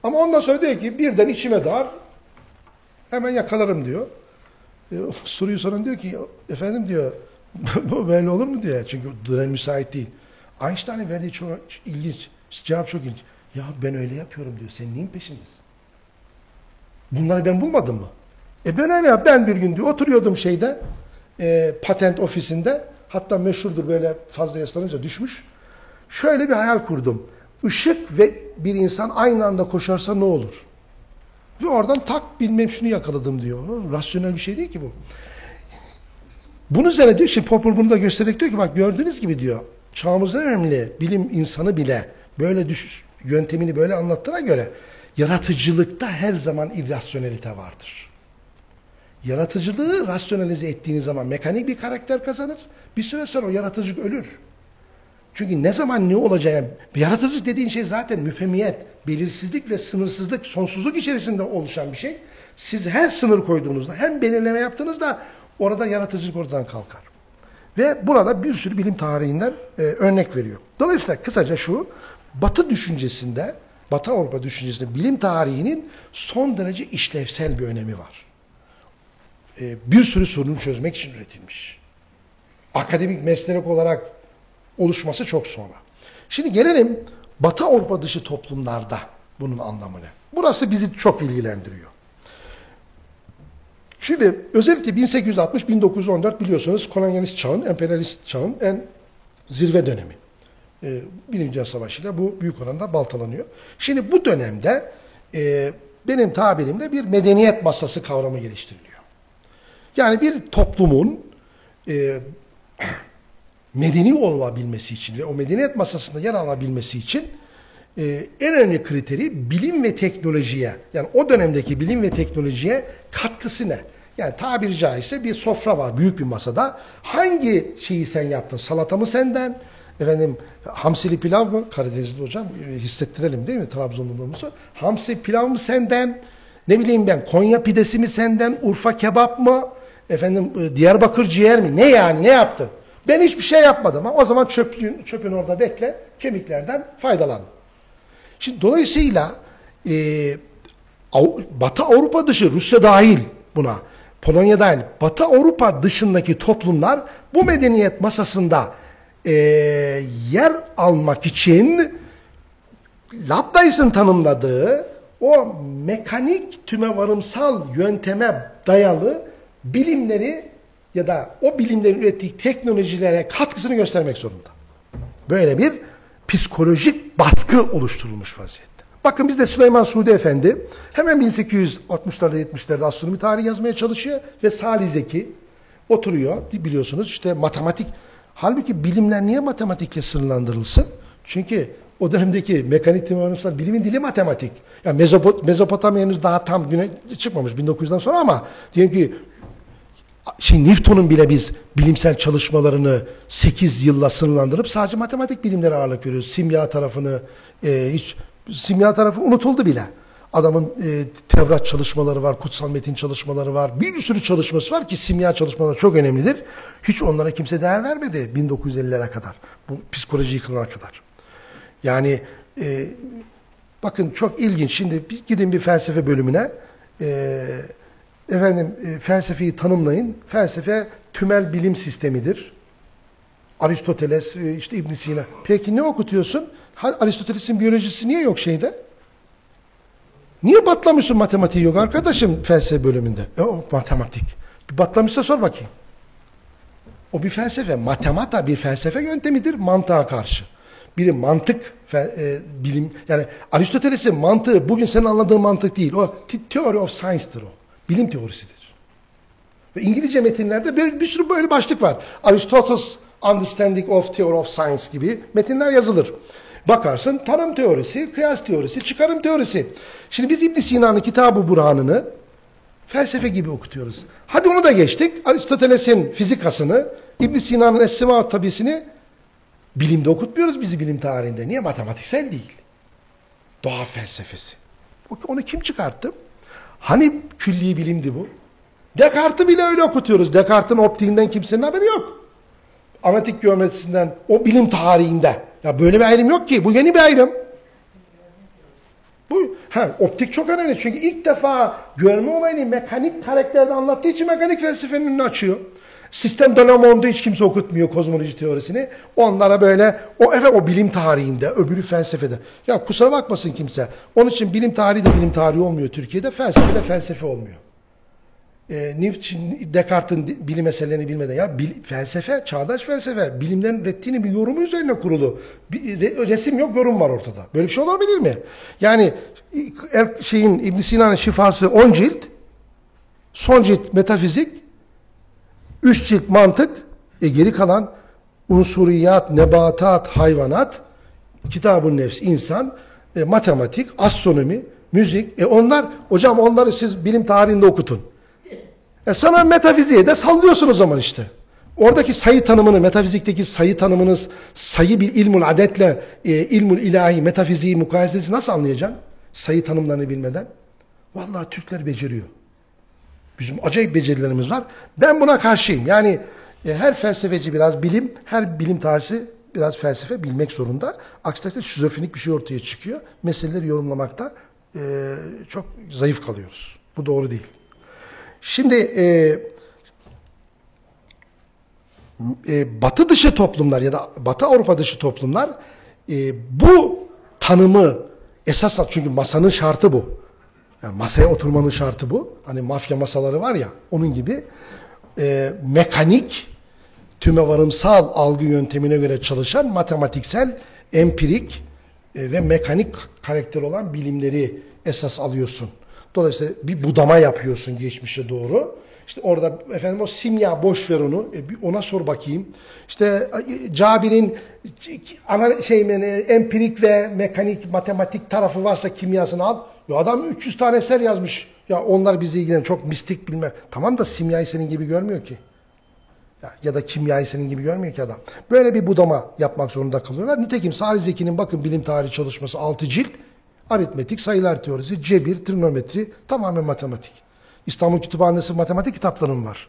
Ama ondan sonra diyor ki birden içime dar hemen yakalarım diyor. E, <laughs> soruyu soran diyor ki efendim diyor <laughs> bu böyle olur mu diyor. Çünkü dönem müsait değil. Einstein'ın verdiği çok ilginç. Cevap çok ilginç. Ya ben öyle yapıyorum diyor. Sen neyin peşindesin? Bunları ben bulmadım mı? E ben öyle yap. Ben bir gün diyor oturuyordum şeyde e, patent ofisinde. Hatta meşhurdur böyle fazla yaslanınca düşmüş. Şöyle bir hayal kurdum. Işık ve bir insan aynı anda koşarsa ne olur? Ve oradan tak bilmem şunu yakaladım diyor. Rasyonel bir şey değil ki bu. Bunun üzerine diyor ki Popper bunu da göstererek diyor ki bak gördüğünüz gibi diyor çağımızın önemli bilim insanı bile böyle düş, yöntemini böyle anlattığına göre yaratıcılıkta her zaman irrasyonelite vardır. Yaratıcılığı rasyonalize ettiğiniz zaman mekanik bir karakter kazanır. Bir süre sonra o yaratıcılık ölür. Çünkü ne zaman ne olacağı, yaratıcılık dediğin şey zaten müphemiyet, belirsizlik ve sınırsızlık, sonsuzluk içerisinde oluşan bir şey. Siz her sınır koyduğunuzda, hem belirleme yaptığınızda orada yaratıcılık oradan kalkar. Ve burada bir sürü bilim tarihinden e, örnek veriyor. Dolayısıyla kısaca şu, Batı düşüncesinde, Batı Avrupa düşüncesinde bilim tarihinin son derece işlevsel bir önemi var. E, bir sürü sorunu çözmek için üretilmiş. Akademik meslek olarak oluşması çok sonra. Şimdi gelelim Batı Avrupa dışı toplumlarda bunun anlamını. Burası bizi çok ilgilendiriyor. Şimdi özellikle 1860-1914 biliyorsunuz kolonyalist çağın, emperyalist çağın en zirve dönemi. E, Birinci Dünya Savaşı'yla bu büyük oranda baltalanıyor. Şimdi bu dönemde e, benim tabirimde bir medeniyet masası kavramı geliştiriliyor. Yani bir toplumun e, <clears throat> medeni olabilmesi için ve o medeniyet masasında yer alabilmesi için e, en önemli kriteri bilim ve teknolojiye yani o dönemdeki bilim ve teknolojiye katkısı ne? Yani tabiri caizse bir sofra var büyük bir masada. Hangi şeyi sen yaptın? Salata mı senden? Efendim hamsili pilav mı? Karadenizli hocam e, hissettirelim değil mi Trabzonluluğumuzu? Hamsi pilav mı senden? Ne bileyim ben Konya pidesi mi senden? Urfa kebap mı? Efendim e, Diyarbakır ciğer mi? Ne yani? Ne yaptın? Ben hiçbir şey yapmadım ama o zaman çöpün, çöpün orada bekle. Kemiklerden faydalan. Şimdi dolayısıyla e, Batı Avrupa dışı Rusya dahil buna Polonya dahil Batı Avrupa dışındaki toplumlar bu medeniyet masasında e, yer almak için Labdais'in tanımladığı o mekanik tümevarımsal yönteme dayalı bilimleri ya da o bilimlerin ürettiği teknolojilere katkısını göstermek zorunda. Böyle bir psikolojik baskı oluşturulmuş vaziyette. Bakın bizde Süleyman Suudi Efendi hemen 1860'larda 70'lerde astronomi tarihi yazmaya çalışıyor ve Salih Zeki oturuyor biliyorsunuz işte matematik halbuki bilimler niye matematikle sınırlandırılsın? Çünkü o dönemdeki mekanik teorisyenler bilimin dili matematik. Yani Mezopot Mezopotamya henüz daha tam güne çıkmamış 1900'den sonra ama diyelim ki şey Newton'un bile biz bilimsel çalışmalarını 8 yılla sınırlandırıp sadece matematik bilimlere ağırlık veriyoruz. Simya tarafını e, hiç simya tarafı unutuldu bile. Adamın e, Tevrat çalışmaları var, kutsal metin çalışmaları var. Bir sürü çalışması var ki simya çalışmaları çok önemlidir. Hiç onlara kimse değer vermedi 1950'lere kadar. Bu psikoloji yıkılana kadar. Yani e, bakın çok ilginç. Şimdi biz gidin bir felsefe bölümüne. E, efendim e, felsefeyi tanımlayın. Felsefe tümel bilim sistemidir. Aristoteles, e, işte İbn Sina. Peki ne okutuyorsun? Aristoteles'in biyolojisi niye yok şeyde? Niye batlamışsın matematiği yok arkadaşım felsefe bölümünde? E, o matematik. Bir batlamışsa sor bakayım. O bir felsefe. Matemata bir felsefe yöntemidir mantığa karşı. Biri mantık e, bilim yani Aristoteles'in mantığı bugün senin anladığın mantık değil. O theory of science'tır o. Bilim teorisidir. Ve İngilizce metinlerde bir, bir sürü böyle başlık var. Aristotle's Understanding of Theory of Science gibi metinler yazılır. Bakarsın tanım teorisi, kıyas teorisi, çıkarım teorisi. Şimdi biz İbn Sina'nın kitabı Burhan'ını felsefe gibi okutuyoruz. Hadi onu da geçtik. Aristoteles'in fizikasını, İbn Sina'nın Es-Sema tabisini bilimde okutmuyoruz bizi bilim tarihinde. Niye? Matematiksel değil. Doğa felsefesi. Onu kim çıkarttı? Hani külli bilimdi bu? Descartes'i bile öyle okutuyoruz. Descartes'in optiğinden kimsenin haberi yok. Analitik geometrisinden, o bilim tarihinde. Ya böyle bir ayrım yok ki. Bu yeni bir ayrım. Bu ha, optik çok önemli. Çünkü ilk defa görme olayını mekanik karakterde anlattığı için mekanik felsefenin önünü açıyor. Sistem de la Monde'u hiç kimse okutmuyor kozmoloji teorisini. Onlara böyle o evet o bilim tarihinde, öbürü felsefede. Ya kusura bakmasın kimse. Onun için bilim tarihi de bilim tarihi olmuyor Türkiye'de. Felsefe de felsefe olmuyor. E, Nietzsche'nin, Descartes'in bilim meselelerini bilmeden ya bil, felsefe, çağdaş felsefe bilimlerin ürettiğini bir yorumu üzerine kurulu. Bir re, resim yok, yorum var ortada. Böyle bir şey olabilir mi? Yani el, şeyin İbn Sina'nın şifası 10 cilt, son cilt metafizik, 3 cilt mantık, e geri kalan unsuriyat, nebatat, hayvanat, kitabın nefs, insan, e, matematik, astronomi, müzik. E onlar, hocam onları siz bilim tarihinde okutun. E sana metafiziğe de sallıyorsun o zaman işte. Oradaki sayı tanımını, metafizikteki sayı tanımınız, sayı bir ilmul adetle e, ilmul ilahi, metafiziği mukayesesi nasıl anlayacaksın? Sayı tanımlarını bilmeden. Vallahi Türkler beceriyor. Bizim acayip becerilerimiz var. Ben buna karşıyım. Yani e, her felsefeci biraz bilim, her bilim tarihi biraz felsefe bilmek zorunda. Aksi takdirde şizofrenik bir şey ortaya çıkıyor. Meseleleri yorumlamakta e, çok zayıf kalıyoruz. Bu doğru değil. Şimdi e, e, Batı dışı toplumlar ya da Batı Avrupa dışı toplumlar e, bu tanımı esas çünkü masanın şartı bu. Yani masaya oturmanın şartı bu. Hani mafya masaları var ya onun gibi e, mekanik tümevarımsal algı yöntemine göre çalışan matematiksel, empirik e, ve mekanik karakter olan bilimleri esas alıyorsun. Dolayısıyla bir budama yapıyorsun geçmişe doğru. İşte orada efendim o simya boş ver onu. E, bir ona sor bakayım. İşte Cabir'in ana şey empirik ve mekanik matematik tarafı varsa kimyasını al. Ya adam 300 tane eser yazmış. Ya onlar bizi ilgilen çok mistik bilmem. Tamam da simyayı senin gibi görmüyor ki. Ya, ya da kimyayı senin gibi görmüyor ki adam. Böyle bir budama yapmak zorunda kalıyorlar. Nitekim Salih Zeki'nin bakın bilim tarihi çalışması 6 cilt. Aritmetik, sayılar teorisi, cebir, trigonometri tamamen matematik. İstanbul Kütüphanesi matematik kitaplarım var.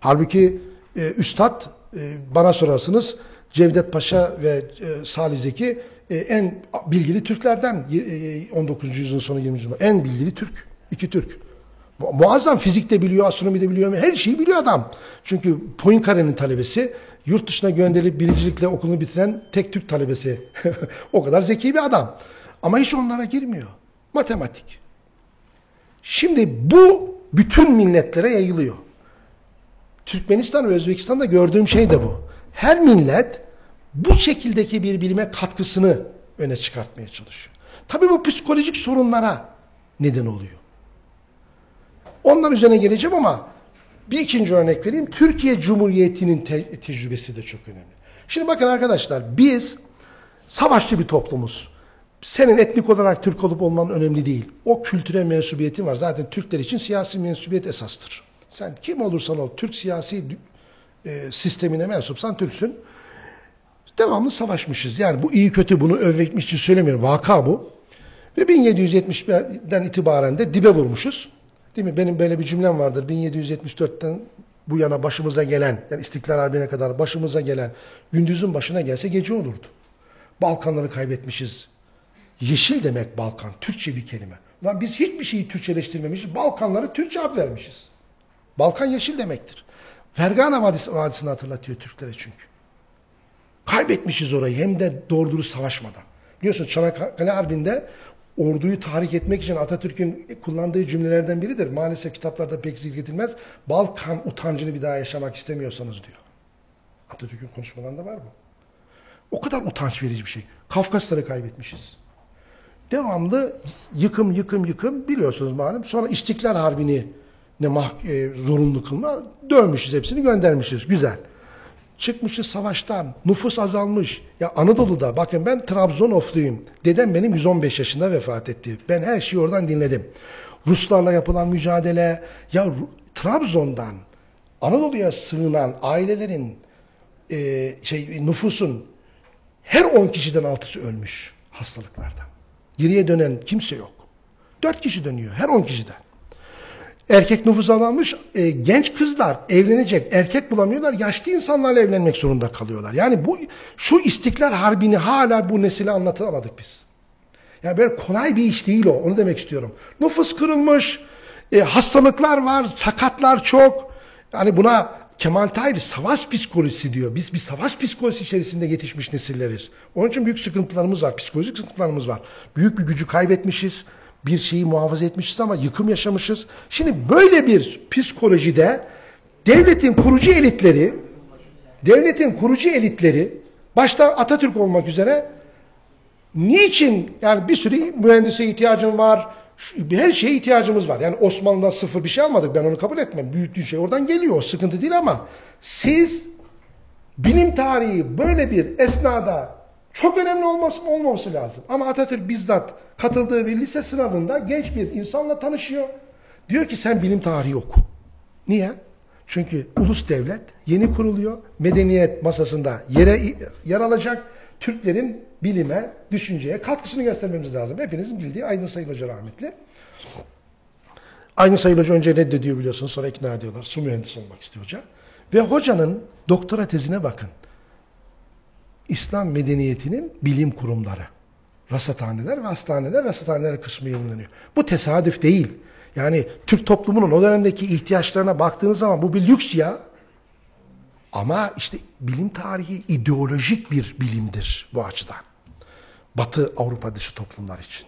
Halbuki e, Üstad e, bana sorarsınız Cevdet Paşa ve e, Salih Zeki e, en bilgili Türklerden e, 19. yüzyılın sonu 20. yüzyılın en bilgili Türk. iki Türk. Mu- Muazzam fizik de biliyor, astronomi de biliyor, her şeyi biliyor adam. Çünkü Poincaré'nin talebesi, yurt dışına gönderilip birincilikle okulunu bitiren tek Türk talebesi. <laughs> o kadar zeki bir adam. Ama hiç onlara girmiyor. Matematik. Şimdi bu bütün milletlere yayılıyor. Türkmenistan ve Özbekistan'da gördüğüm şey de bu. Her millet bu şekildeki bir bilime katkısını öne çıkartmaya çalışıyor. Tabii bu psikolojik sorunlara neden oluyor. Onlar üzerine geleceğim ama bir ikinci örnek vereyim. Türkiye Cumhuriyeti'nin te- tecrübesi de çok önemli. Şimdi bakın arkadaşlar biz savaşçı bir toplumuz. Senin etnik olarak Türk olup olman önemli değil. O kültüre mensubiyetin var. Zaten Türkler için siyasi mensubiyet esastır. Sen kim olursan ol, Türk siyasi e, sistemine mensupsan Türksün. Devamlı savaşmışız. Yani bu iyi kötü bunu övmek için söylemiyorum. Vaka bu. Ve 1770'den itibaren de dibe vurmuşuz. Değil mi? Benim böyle bir cümlem vardır. 1774'ten bu yana başımıza gelen, yani İstiklal Harbi'ne kadar başımıza gelen, gündüzün başına gelse gece olurdu. Balkanları kaybetmişiz. Yeşil demek Balkan, Türkçe bir kelime. Lan biz hiçbir şeyi Türkçeleştirmemişiz. Balkanları Türkçe ad vermişiz. Balkan yeşil demektir. Fergana Vadisi, Vadisi'ni hatırlatıyor Türklere çünkü. Kaybetmişiz orayı hem de doğru savaşmadan. Biliyorsun Çanakkale Harbi'nde orduyu tahrik etmek için Atatürk'ün kullandığı cümlelerden biridir. Maalesef kitaplarda pek zikredilmez. Balkan utancını bir daha yaşamak istemiyorsanız diyor. Atatürk'ün konuşmalarında var bu. O kadar utanç verici bir şey. Kafkasları kaybetmişiz. Devamlı yıkım yıkım yıkım biliyorsunuz malum. Sonra İstiklal Harbi'ni ne mah e, zorunlu kılma dövmüşüz hepsini göndermişiz. Güzel. Çıkmışız savaştan. Nüfus azalmış. Ya Anadolu'da bakın ben Trabzon ofluyum. Dedem benim 115 yaşında vefat etti. Ben her şeyi oradan dinledim. Ruslarla yapılan mücadele. Ya Trabzon'dan Anadolu'ya sığınan ailelerin e, şey nüfusun her 10 kişiden altısı ölmüş hastalıklardan. Geriye dönen kimse yok. 4 kişi dönüyor her 10 kişiden. Erkek nüfus azalmış, e, genç kızlar evlenecek, erkek bulamıyorlar, yaşlı insanlarla evlenmek zorunda kalıyorlar. Yani bu şu istiklal harbini hala bu nesile anlatamadık biz. Yani böyle kolay bir iş değil o, onu demek istiyorum. Nüfus kırılmış, e, hastalıklar var, sakatlar çok. Yani buna Kemal Tahir savaş psikolojisi diyor. Biz bir savaş psikolojisi içerisinde yetişmiş nesilleriz. Onun için büyük sıkıntılarımız var, psikolojik sıkıntılarımız var. Büyük bir gücü kaybetmişiz bir şeyi muhafaza etmişiz ama yıkım yaşamışız. Şimdi böyle bir psikolojide devletin kurucu elitleri, devletin kurucu elitleri, başta Atatürk olmak üzere niçin yani bir sürü mühendise ihtiyacım var, her şeye ihtiyacımız var. Yani Osmanlı'dan sıfır bir şey almadık ben onu kabul etmem. Büyüttüğü şey oradan geliyor o sıkıntı değil ama siz bilim tarihi böyle bir esnada çok önemli olması, olmaması lazım. Ama Atatürk bizzat katıldığı bir lise sınavında genç bir insanla tanışıyor. Diyor ki sen bilim tarihi oku. Niye? Çünkü ulus devlet yeni kuruluyor. Medeniyet masasında yere yer alacak. Türklerin bilime, düşünceye katkısını göstermemiz lazım. Hepinizin bildiği Aydın Sayın Hoca rahmetli. Aydın Sayın Hoca önce reddediyor biliyorsunuz sonra ikna ediyorlar. Su mühendisi olmak istiyor hoca. Ve hocanın doktora tezine bakın. İslam medeniyetinin bilim kurumları. Rasathaneler ve hastaneler, rasathaneler kısmı yayınlanıyor. Bu tesadüf değil. Yani Türk toplumunun o dönemdeki ihtiyaçlarına baktığınız zaman bu bir lüks ya. Ama işte bilim tarihi ideolojik bir bilimdir bu açıdan. Batı Avrupa dışı toplumlar için.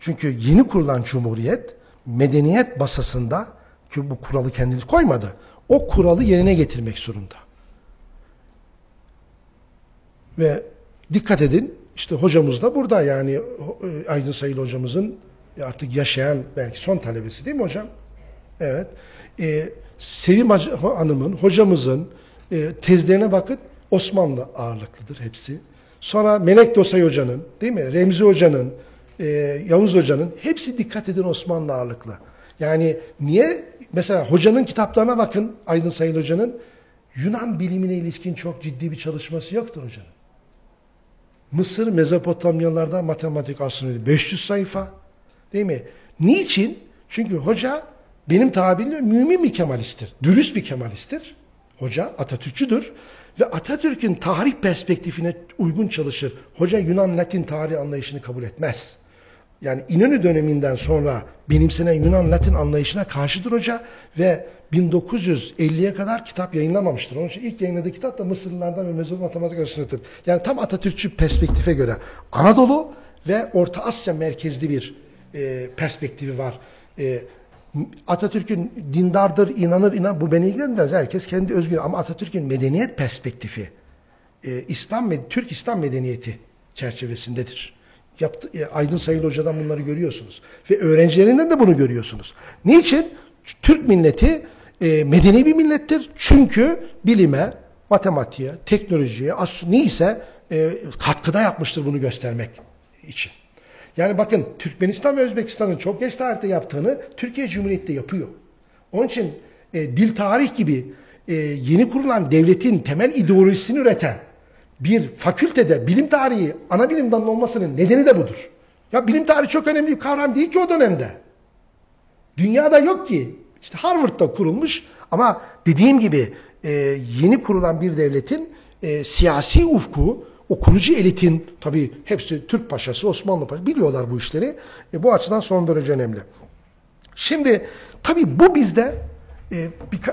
Çünkü yeni kurulan cumhuriyet medeniyet basasında ki bu kuralı kendisi koymadı. o kuralı yerine getirmek zorunda. Ve dikkat edin işte hocamız da burada yani e, Aydın Sayılı hocamızın artık yaşayan belki son talebesi değil mi hocam? Evet. Ee, Sevim Hanım'ın, hocamızın e, tezlerine bakın Osmanlı ağırlıklıdır hepsi. Sonra Melek Dosay Hoca'nın, değil mi? Remzi Hoca'nın, e, Yavuz Hoca'nın hepsi dikkat edin Osmanlı ağırlıklı. Yani niye? Mesela hocanın kitaplarına bakın, Aydın Sayılı Hoca'nın Yunan bilimine ilişkin çok ciddi bir çalışması yoktur hocanın. Mısır, Mezopotamyalarda matematik astronomi 500 sayfa. Değil mi? Niçin? Çünkü hoca benim tabirimle mümin bir kemalisttir. Dürüst bir kemalisttir. Hoca Atatürkçüdür. Ve Atatürk'ün tarih perspektifine uygun çalışır. Hoca Yunan Latin tarih anlayışını kabul etmez. Yani İnönü döneminden sonra benimsenen Yunan Latin anlayışına karşıdır hoca ve 1950'ye kadar kitap yayınlamamıştır. Onun için ilk yayınladığı kitap da Mısırlılardan ve Mezopotamya matematik arasındadır. Yani tam Atatürkçü perspektife göre Anadolu ve Orta Asya merkezli bir e, perspektifi var. E, Atatürk'ün dindardır, inanır, inan bu beni ilgilendirmez. Herkes kendi özgür ama Atatürk'ün medeniyet perspektifi e, İslam Türk İslam medeniyeti çerçevesindedir. Yaptı, e, Aydın Sayılı Hoca'dan bunları görüyorsunuz. Ve öğrencilerinden de bunu görüyorsunuz. Niçin? Türk milleti e, medeni bir millettir. Çünkü bilime, matematiğe, teknolojiye, as neyse e, katkıda yapmıştır bunu göstermek için. Yani bakın Türkmenistan ve Özbekistan'ın çok geç tarihte yaptığını Türkiye Cumhuriyeti de yapıyor. Onun için e, dil tarih gibi e, yeni kurulan devletin temel ideolojisini üreten bir fakültede bilim tarihi ana bilim dalı olmasının nedeni de budur. Ya bilim tarihi çok önemli bir kavram değil ki o dönemde. Dünyada yok ki. İşte Harvard'da kurulmuş ama dediğim gibi e, yeni kurulan bir devletin e, siyasi ufku, o kurucu elitin tabii hepsi Türk paşası, Osmanlı paşası biliyorlar bu işleri. E, bu açıdan son derece önemli. Şimdi tabii bu bizde e,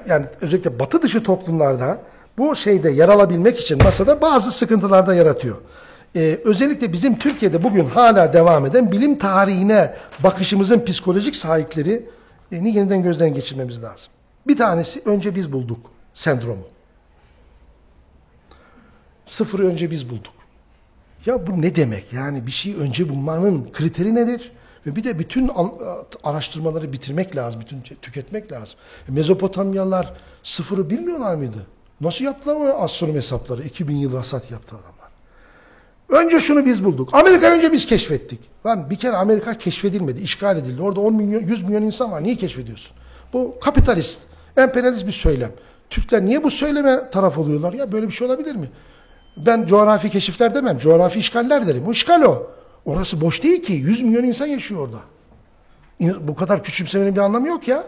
yani özellikle batı dışı toplumlarda bu şeyde yer alabilmek için masada bazı sıkıntılar da yaratıyor. E, özellikle bizim Türkiye'de bugün hala devam eden bilim tarihine bakışımızın psikolojik sahipleri e, ni yeniden gözden geçirmemiz lazım. Bir tanesi önce biz bulduk sendromu. Sıfırı önce biz bulduk. Ya bu ne demek? Yani bir şeyi önce bulmanın kriteri nedir? Ve bir de bütün araştırmaları bitirmek lazım, bütün tüketmek lazım. E, Mezopotamyalılar sıfırı bilmiyorlar mıydı? Nasıl yaptılar o astronomi hesapları? 2000 yıl rasat yaptı adamlar. Önce şunu biz bulduk. Amerika önce biz keşfettik. Lan bir kere Amerika keşfedilmedi, işgal edildi. Orada 10 milyon, 100 milyon insan var. Niye keşfediyorsun? Bu kapitalist, emperyalist bir söylem. Türkler niye bu söyleme taraf oluyorlar? Ya böyle bir şey olabilir mi? Ben coğrafi keşifler demem, coğrafi işgaller derim. O işgal o. Orası boş değil ki. 100 milyon insan yaşıyor orada. Bu kadar küçümsemenin bir anlamı yok ya.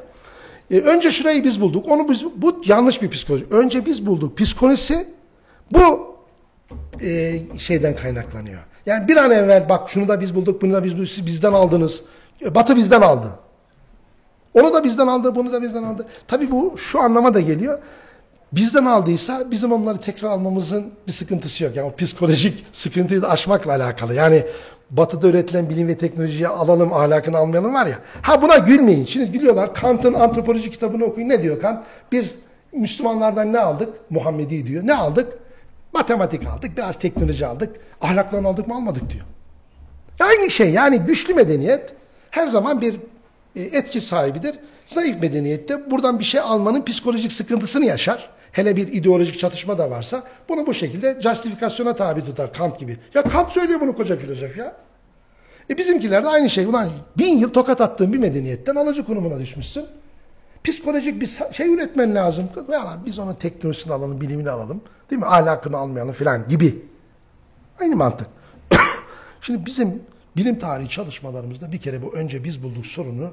E, önce şurayı biz bulduk. Onu biz, bu yanlış bir psikoloji. Önce biz bulduk. Psikolojisi bu e, şeyden kaynaklanıyor. Yani bir an evvel bak şunu da biz bulduk, bunu da biz bulduk, siz bizden aldınız. E, Batı bizden aldı. Onu da bizden aldı, bunu da bizden aldı. Tabii bu şu anlama da geliyor. Bizden aldıysa bizim onları tekrar almamızın bir sıkıntısı yok. Yani o psikolojik sıkıntıyı da aşmakla alakalı. Yani batıda üretilen bilim ve teknolojiyi alalım, ahlakını almayalım var ya. Ha buna gülmeyin. Şimdi gülüyorlar. Kant'ın antropoloji kitabını okuyun. Ne diyor Kant? Biz Müslümanlardan ne aldık? Muhammedi diyor. Ne aldık? Matematik aldık, biraz teknoloji aldık. Ahlaklarını aldık mı almadık diyor. Aynı şey yani güçlü medeniyet her zaman bir e, etki sahibidir. Zayıf medeniyette buradan bir şey almanın psikolojik sıkıntısını yaşar. Hele bir ideolojik çatışma da varsa bunu bu şekilde justifikasyona tabi tutar Kant gibi. Ya Kant söylüyor bunu koca filozof ya. E bizimkiler de aynı şey. Ulan bin yıl tokat attığın bir medeniyetten alıcı konumuna düşmüşsün. Psikolojik bir şey üretmen lazım. Ya biz onun teknolojisini alalım, bilimini alalım. Değil mi? Ahlakını almayalım falan gibi. Aynı mantık. <coughs> Şimdi bizim bilim tarihi çalışmalarımızda bir kere bu önce biz bulduk sorunu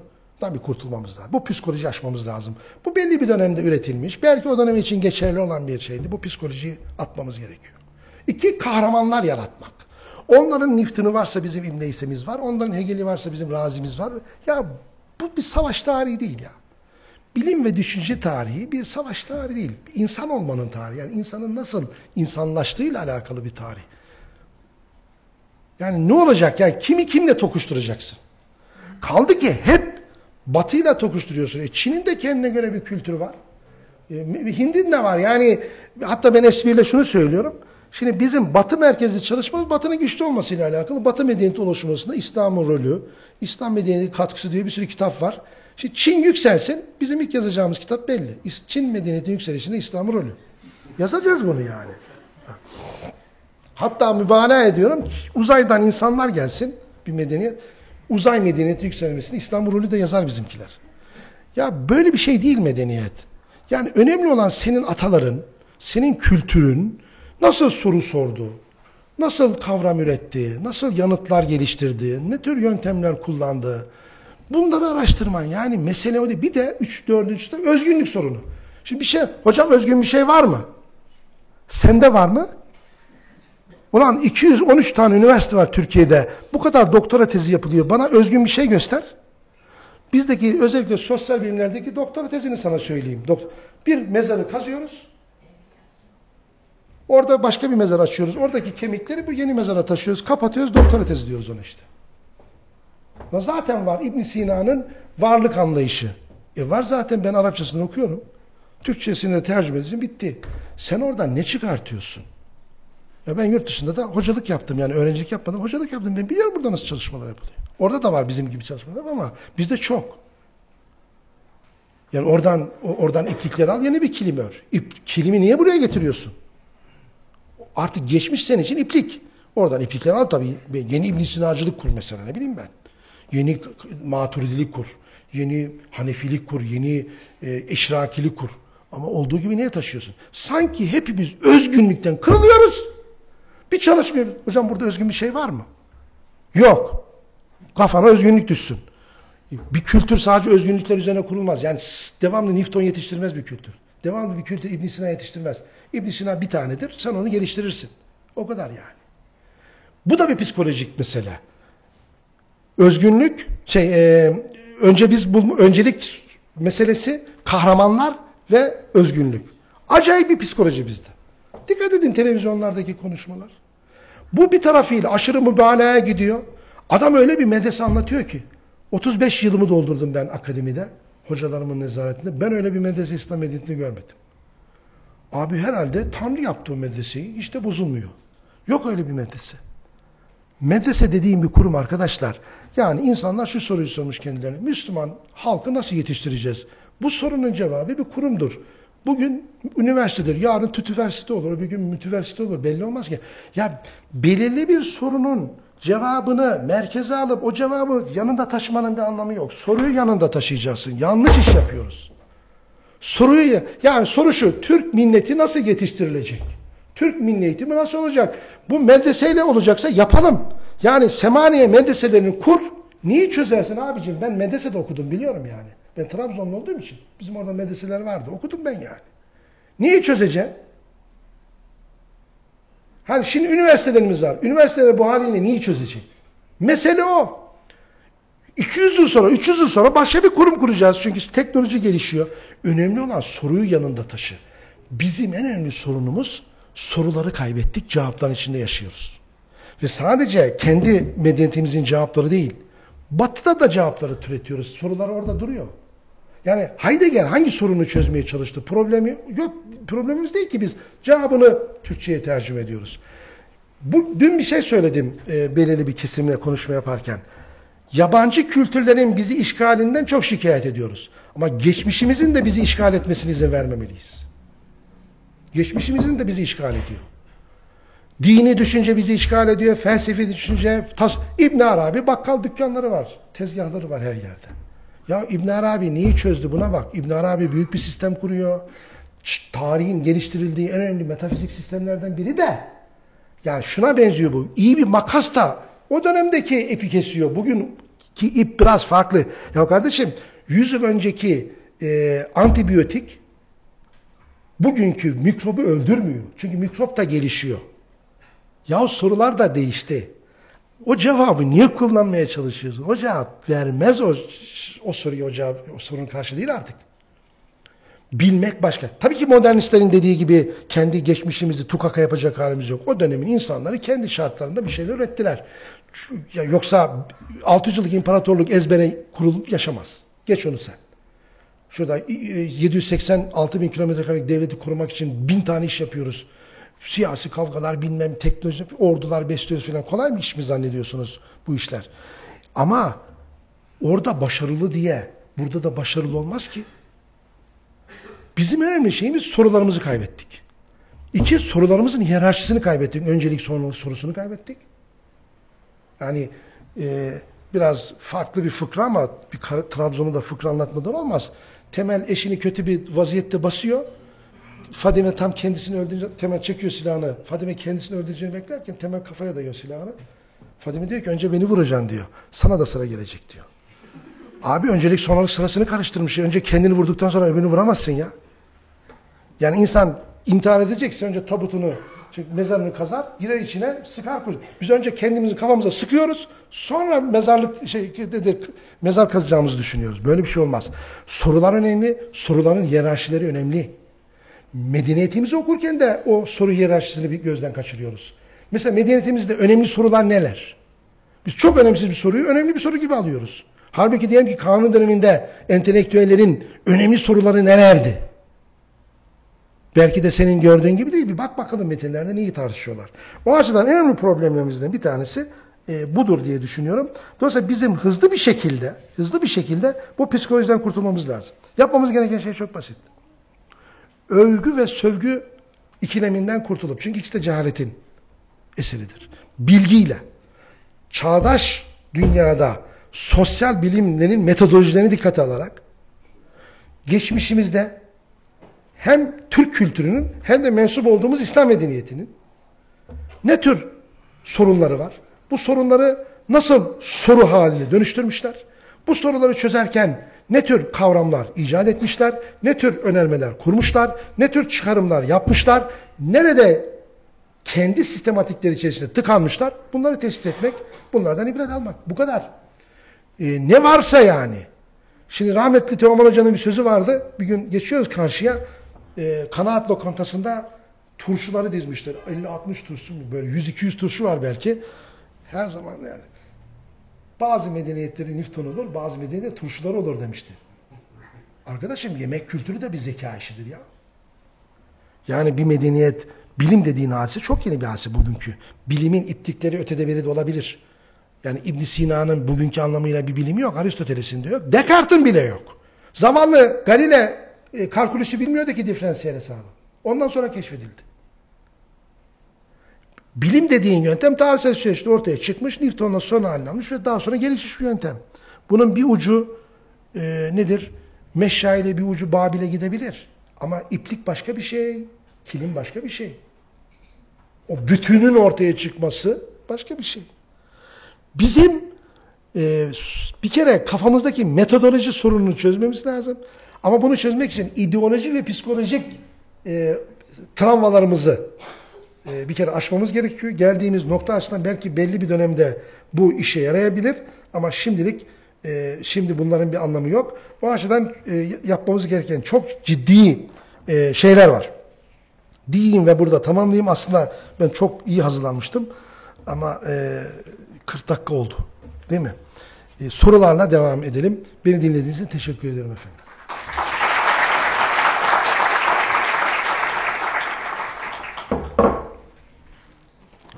bir kurtulmamız lazım. Bu psikoloji aşmamız lazım. Bu belli bir dönemde üretilmiş. Belki o dönem için geçerli olan bir şeydi. Bu psikolojiyi atmamız gerekiyor. İki, kahramanlar yaratmak. Onların Newton'u varsa bizim İbn var. Onların Hegel'i varsa bizim Razi'miz var. Ya bu bir savaş tarihi değil ya. Bilim ve düşünce tarihi bir savaş tarihi değil. İnsan olmanın tarihi. Yani insanın nasıl insanlaştığıyla alakalı bir tarih. Yani ne olacak? Yani kimi kimle tokuşturacaksın? Kaldı ki hep batıyla tokuşturuyorsun. E Çin'in de kendine göre bir kültürü var. E, Hind'in de var. Yani hatta ben espriyle şunu söylüyorum. Şimdi bizim Batı merkezli çalışmamız Batı'nın güçlü olmasıyla alakalı. Batı medeniyeti oluşmasında İslam'ın rolü, İslam medeniyeti katkısı diye bir sürü kitap var. Şimdi Çin yükselsin, bizim ilk yazacağımız kitap belli. Çin medeniyetinin yükselişinde İslam'ın rolü. Yazacağız bunu yani. Hatta mübalağa ediyorum, uzaydan insanlar gelsin, bir medeniyet, uzay medeniyeti yükselmesini İslam rolü de yazar bizimkiler. Ya böyle bir şey değil medeniyet. Yani önemli olan senin ataların, senin kültürün nasıl soru sordu, nasıl kavram üretti, nasıl yanıtlar geliştirdi, ne tür yöntemler kullandı. Bunları araştırman yani mesele o değil. Bir de üç, dördüncü de özgünlük sorunu. Şimdi bir şey, hocam özgün bir şey var mı? Sende var mı? Ulan 213 tane üniversite var Türkiye'de. Bu kadar doktora tezi yapılıyor. Bana özgün bir şey göster. Bizdeki özellikle sosyal bilimlerdeki doktora tezini sana söyleyeyim. Bir mezarı kazıyoruz. Orada başka bir mezar açıyoruz. Oradaki kemikleri bu yeni mezara taşıyoruz. Kapatıyoruz. Doktora tezi diyoruz ona işte. Ama zaten var İbn Sina'nın varlık anlayışı. E var zaten ben Arapçasını okuyorum. Türkçesini de tercüme edeceğim bitti. Sen oradan ne çıkartıyorsun? Ben yurt dışında da hocalık yaptım yani öğrencilik yapmadım. Hocalık yaptım. Ben biliyorum burada nasıl çalışmalar yapılıyor. Orada da var bizim gibi çalışmalar ama bizde çok. Yani oradan oradan iplikleri al yeni bir kilim ör. İp, kilimi niye buraya getiriyorsun? Artık geçmiş senin için iplik. Oradan iplikleri al tabii. Yeni İbn Sinacılık kur mesela ne bileyim ben. Yeni maturidilik kur. Yeni hanefilik kur. Yeni e, işrakilik kur. Ama olduğu gibi niye taşıyorsun? Sanki hepimiz özgünlükten kırılıyoruz. Bir çalışmıyor. Hocam burada özgün bir şey var mı? Yok. Kafana özgünlük düşsün. Bir kültür sadece özgünlükler üzerine kurulmaz. Yani devamlı Newton yetiştirmez bir kültür. Devamlı bir kültür İbn Sina yetiştirmez. İbn Sina bir tanedir. Sen onu geliştirirsin. O kadar yani. Bu da bir psikolojik mesele. Özgünlük şey e, önce biz bu öncelik meselesi kahramanlar ve özgünlük. Acayip bir psikoloji bizde. Dikkat edin televizyonlardaki konuşmalar. Bu bir tarafıyla aşırı mübalağaya gidiyor. Adam öyle bir medrese anlatıyor ki. 35 yılımı doldurdum ben akademide. Hocalarımın nezaretinde. Ben öyle bir medrese İslam medeniyetini görmedim. Abi herhalde Tanrı yaptı o medreseyi. Hiç de bozulmuyor. Yok öyle bir medrese. Medrese dediğim bir kurum arkadaşlar. Yani insanlar şu soruyu sormuş kendilerine. Müslüman halkı nasıl yetiştireceğiz? Bu sorunun cevabı bir kurumdur. Bugün üniversitedir, yarın tütüversite olur, bir gün mütüversite olur belli olmaz ki. Ya belirli bir sorunun cevabını merkeze alıp o cevabı yanında taşımanın bir anlamı yok. Soruyu yanında taşıyacaksın. Yanlış iş yapıyoruz. Soruyu yani soru şu Türk milleti nasıl yetiştirilecek? Türk milli eğitimi nasıl olacak? Bu medreseyle olacaksa yapalım. Yani Semaniye medreselerini kur. Niye çözersin abicim? Ben medresede okudum biliyorum yani. Ben Trabzonlu olduğum için. Bizim orada medreseler vardı. Okudum ben yani. Niye çözeceğim? Hani şimdi üniversitelerimiz var. Üniversiteler bu haliyle niye çözecek? Mesele o. 200 yıl sonra, 300 yıl sonra başka bir kurum kuracağız. Çünkü teknoloji gelişiyor. Önemli olan soruyu yanında taşı. Bizim en önemli sorunumuz soruları kaybettik, cevapların içinde yaşıyoruz. Ve sadece kendi medeniyetimizin cevapları değil, batıda da cevapları türetiyoruz. Sorular orada duruyor. Yani Heidegger hangi sorunu çözmeye çalıştı? Problemi yok. Problemimiz değil ki biz cevabını Türkçe'ye tercüme ediyoruz. Bu dün bir şey söyledim e, belirli bir kesimle konuşma yaparken. Yabancı kültürlerin bizi işgalinden çok şikayet ediyoruz. Ama geçmişimizin de bizi işgal etmesine izin vermemeliyiz. Geçmişimizin de bizi işgal ediyor. Dini düşünce bizi işgal ediyor, felsefi düşünce, tas İbn Arabi bakkal dükkanları var, tezgahları var her yerde. Ya İbn Arabi neyi çözdü buna bak. İbn Arabi büyük bir sistem kuruyor. Tarihin geliştirildiği en önemli metafizik sistemlerden biri de yani şuna benziyor bu. İyi bir makas da o dönemdeki ipi kesiyor. Bugünkü ip biraz farklı. Ya kardeşim 100 yıl önceki e, antibiyotik bugünkü mikrobu öldürmüyor. Çünkü mikrop da gelişiyor. Ya sorular da değişti. O cevabı niye kullanmaya çalışıyorsun? O cevap vermez o, o soruyu, o, cevap, o sorunun karşı değil artık. Bilmek başka. Tabii ki modernistlerin dediği gibi kendi geçmişimizi tukaka yapacak halimiz yok. O dönemin insanları kendi şartlarında bir şeyler ürettiler. Yoksa 600 yıllık imparatorluk ezbere kurulup yaşamaz. Geç onu sen. Şurada e, 786 bin kilometre devleti korumak için bin tane iş yapıyoruz. Siyasi kavgalar, bilmem teknoloji, ordular besliyoruz falan. Kolay mı iş mi zannediyorsunuz bu işler? Ama orada başarılı diye burada da başarılı olmaz ki. Bizim önemli şeyimiz sorularımızı kaybettik. İki, sorularımızın hiyerarşisini kaybettik. Öncelik sonralık sorusunu kaybettik. Yani e, biraz farklı bir fıkra ama bir Trabzon'u da fıkra anlatmadan olmaz. Temel eşini kötü bir vaziyette basıyor. Fadime tam kendisini öldürünce Temel çekiyor silahını. Fadime kendisini öldüreceğini beklerken Temel kafaya dayıyor silahını. Fadime diyor ki önce beni vuracaksın diyor. Sana da sıra gelecek diyor. Abi öncelik sonralık sırasını karıştırmış. Önce kendini vurduktan sonra öbürünü vuramazsın ya. Yani insan intihar edecekse önce tabutunu, mezarını kazar, girer içine sıkar kur. Biz önce kendimizi kafamıza sıkıyoruz, sonra mezarlık şey nedir, mezar kazacağımızı düşünüyoruz. Böyle bir şey olmaz. Sorular önemli, soruların hiyerarşileri önemli. Medeniyetimizi okurken de o soru hiyerarşisini bir gözden kaçırıyoruz. Mesela medeniyetimizde önemli sorular neler? Biz çok önemsiz bir soruyu önemli bir soru gibi alıyoruz. Halbuki diyelim ki kanun döneminde entelektüellerin önemli soruları nelerdi? Belki de senin gördüğün gibi değil. Bir bak bakalım metinlerde neyi tartışıyorlar. O açıdan en önemli problemlerimizden bir tanesi e, budur diye düşünüyorum. Dolayısıyla bizim hızlı bir şekilde, hızlı bir şekilde bu psikolojiden kurtulmamız lazım. Yapmamız gereken şey çok basit. Övgü ve sövgü ikileminden kurtulup, çünkü ikisi de cehaletin eseridir. Bilgiyle, çağdaş dünyada sosyal bilimlerin metodolojilerini dikkate alarak, geçmişimizde hem Türk kültürünün hem de mensup olduğumuz İslam medeniyetinin ne tür sorunları var? Bu sorunları nasıl soru haline dönüştürmüşler? Bu soruları çözerken ne tür kavramlar icat etmişler? Ne tür önermeler kurmuşlar? Ne tür çıkarımlar yapmışlar? Nerede kendi sistematikleri içerisinde tıkanmışlar? Bunları tespit etmek, bunlardan ibret almak. Bu kadar. Ee, ne varsa yani. Şimdi rahmetli Teoman Hoca'nın bir sözü vardı. Bir gün geçiyoruz karşıya. Ee, kanaat lokantasında turşuları dizmişler. 50-60 turşu böyle 100-200 turşu var belki. Her zaman yani. Bazı medeniyetlerin Newton olur, bazı medeniyetler turşular olur demişti. Arkadaşım yemek kültürü de bir zeka işidir ya. Yani bir medeniyet, bilim dediğin hadise çok yeni bir hadise bugünkü. Bilimin ittikleri ötede beri de olabilir. Yani ibn Sina'nın bugünkü anlamıyla bir bilimi yok. Aristoteles'in de yok. Descartes'in bile yok. Zamanlı Galile e, kalkülüsü bilmiyordu ki diferansiyel hesabı. Ondan sonra keşfedildi. Bilim dediğin yöntem tarihsel süreçte ortaya çıkmış, Newton'la son halini almış ve daha sonra gelişmiş bir yöntem. Bunun bir ucu e, nedir? Meşya ile bir ucu Babil'e gidebilir. Ama iplik başka bir şey, kilim başka bir şey. O bütünün ortaya çıkması başka bir şey. Bizim e, bir kere kafamızdaki metodoloji sorununu çözmemiz lazım. Ama bunu çözmek için ideoloji ve psikolojik e, travmalarımızı e, bir kere aşmamız gerekiyor. Geldiğimiz nokta aslında belki belli bir dönemde bu işe yarayabilir. Ama şimdilik e, şimdi bunların bir anlamı yok. O açıdan e, yapmamız gereken çok ciddi şeyler var. Diyeyim ve burada tamamlayayım. Aslında ben çok iyi hazırlanmıştım. Ama e, 40 dakika oldu. Değil mi? Sorularla devam edelim. Beni dinlediğiniz için teşekkür ederim efendim.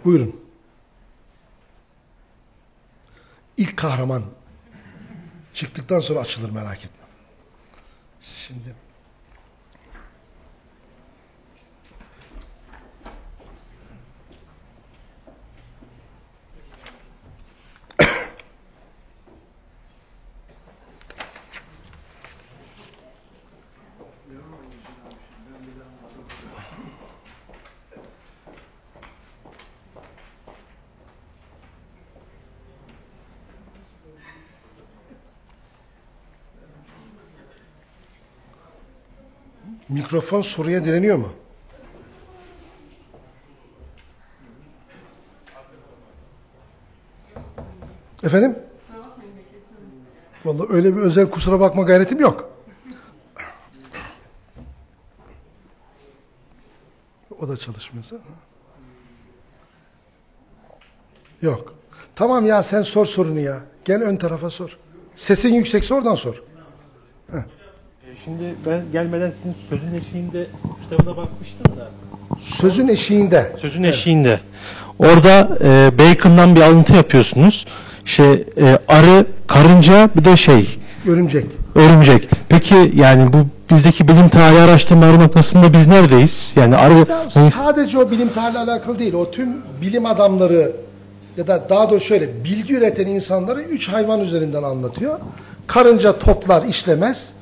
Buyurun. İlk kahraman çıktıktan sonra açılır merak etme. Şimdi mikrofon soruya direniyor mu? Efendim? Vallahi öyle bir özel kusura bakma gayretim yok. O da çalışmıyorsa. Yok. Tamam ya sen sor sorunu ya. Gel ön tarafa sor. Sesin yüksekse oradan sor. Şimdi ben gelmeden sizin sözün eşiğinde kitabına bakmıştım da. Sözün eşiğinde. Sözün eşiğinde. Orada e, Bacon'dan bir alıntı yapıyorsunuz. İşte e, arı, karınca bir de şey Örümcek. örümcek. Peki yani bu bizdeki bilim tarihi araştırmaları noktasında biz neredeyiz? Yani arı Ya sadece o bilim tarihle alakalı değil. O tüm bilim adamları ya da daha doğrusu şöyle bilgi üreten insanları üç hayvan üzerinden anlatıyor. Karınca toplar, işlemez.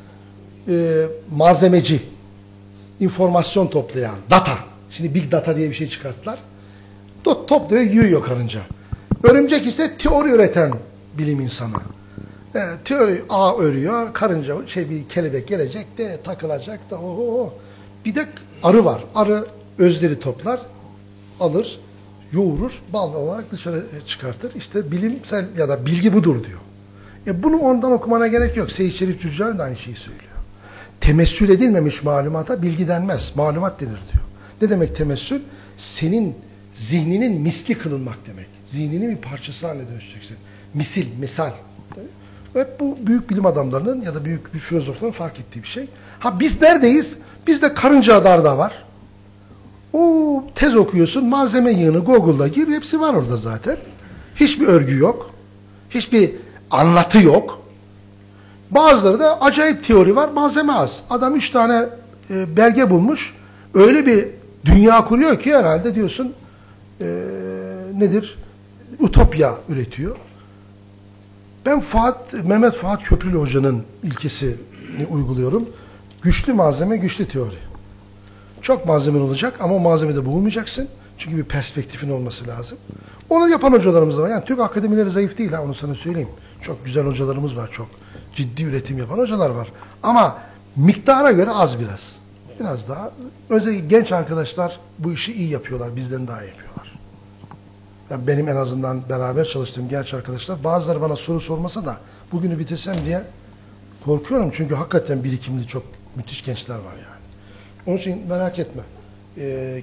Ee, malzemeci, informasyon toplayan, data. Şimdi big data diye bir şey çıkarttılar. To- Topluyor, yiyor karınca. Örümcek ise teori üreten bilim insanı. Ee, teori ağ örüyor, karınca şey bir kelebek gelecek de takılacak da oho. Bir de arı var. Arı özleri toplar, alır, yoğurur, bal olarak dışarı çıkartır. İşte bilimsel ya da bilgi budur diyor. E bunu ondan okumana gerek yok. Seyit Şerif Tüccar da aynı şeyi söylüyor. Temessül edilmemiş malumata bilgi denmez, malumat denir diyor. Ne demek temessül? Senin zihninin misli kılınmak demek. Zihninin bir parçası haline dönüşeceksin. Misil, misal. Hep bu büyük bilim adamlarının ya da büyük bir filozofların fark ettiği bir şey. Ha biz neredeyiz? Bizde karınca adarda var. O tez okuyorsun, malzeme yığını Google'da gir, hepsi var orada zaten. Hiçbir örgü yok. Hiçbir anlatı yok. Bazıları da acayip teori var, malzeme az. Adam üç tane e, belge bulmuş. Öyle bir dünya kuruyor ki herhalde diyorsun e, nedir? Utopya üretiyor. Ben Fuat, Mehmet Fuat Köprülü Hoca'nın ilkesini uyguluyorum. Güçlü malzeme, güçlü teori. Çok malzemen olacak ama malzemede bulunmayacaksın. Çünkü bir perspektifin olması lazım. Onu yapan hocalarımız da var. Yani Türk akademileri zayıf değil ha onu sana söyleyeyim. Çok güzel hocalarımız var. Çok ciddi üretim yapan hocalar var. Ama miktara göre az biraz. Biraz daha. Özellikle genç arkadaşlar bu işi iyi yapıyorlar. Bizden daha iyi yapıyorlar. Yani benim en azından beraber çalıştığım genç arkadaşlar bazıları bana soru sormasa da bugünü bitirsem diye korkuyorum. Çünkü hakikaten birikimli çok müthiş gençler var yani. Onun için merak etme. Ee,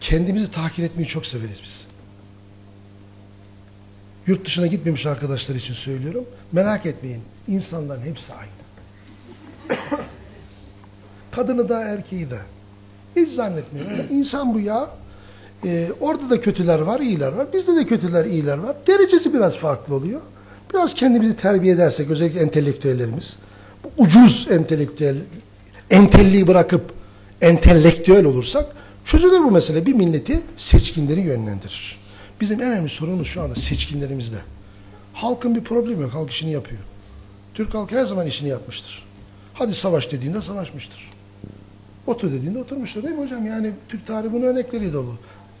kendimizi tahkir etmeyi çok severiz biz. Yurt dışına gitmemiş arkadaşlar için söylüyorum. Merak etmeyin. İnsanların hepsi aynı. <coughs> Kadını da erkeği de. Hiç zannetmiyorum. Yani insan bu ya. Ee, orada da kötüler var, iyiler var. Bizde de kötüler, iyiler var. Derecesi biraz farklı oluyor. Biraz kendimizi terbiye edersek, özellikle entelektüellerimiz, bu ucuz entelektüel, entelliği bırakıp entelektüel olursak çözülür bu mesele. Bir milleti seçkinleri yönlendirir. Bizim en önemli sorunumuz şu anda seçkinlerimizde. Halkın bir problemi yok. Halk işini yapıyor. Türk halkı her zaman işini yapmıştır. Hadi savaş dediğinde savaşmıştır. Otur dediğinde oturmuştur değil mi hocam? Yani Türk tarihi bunun örnekleri dolu.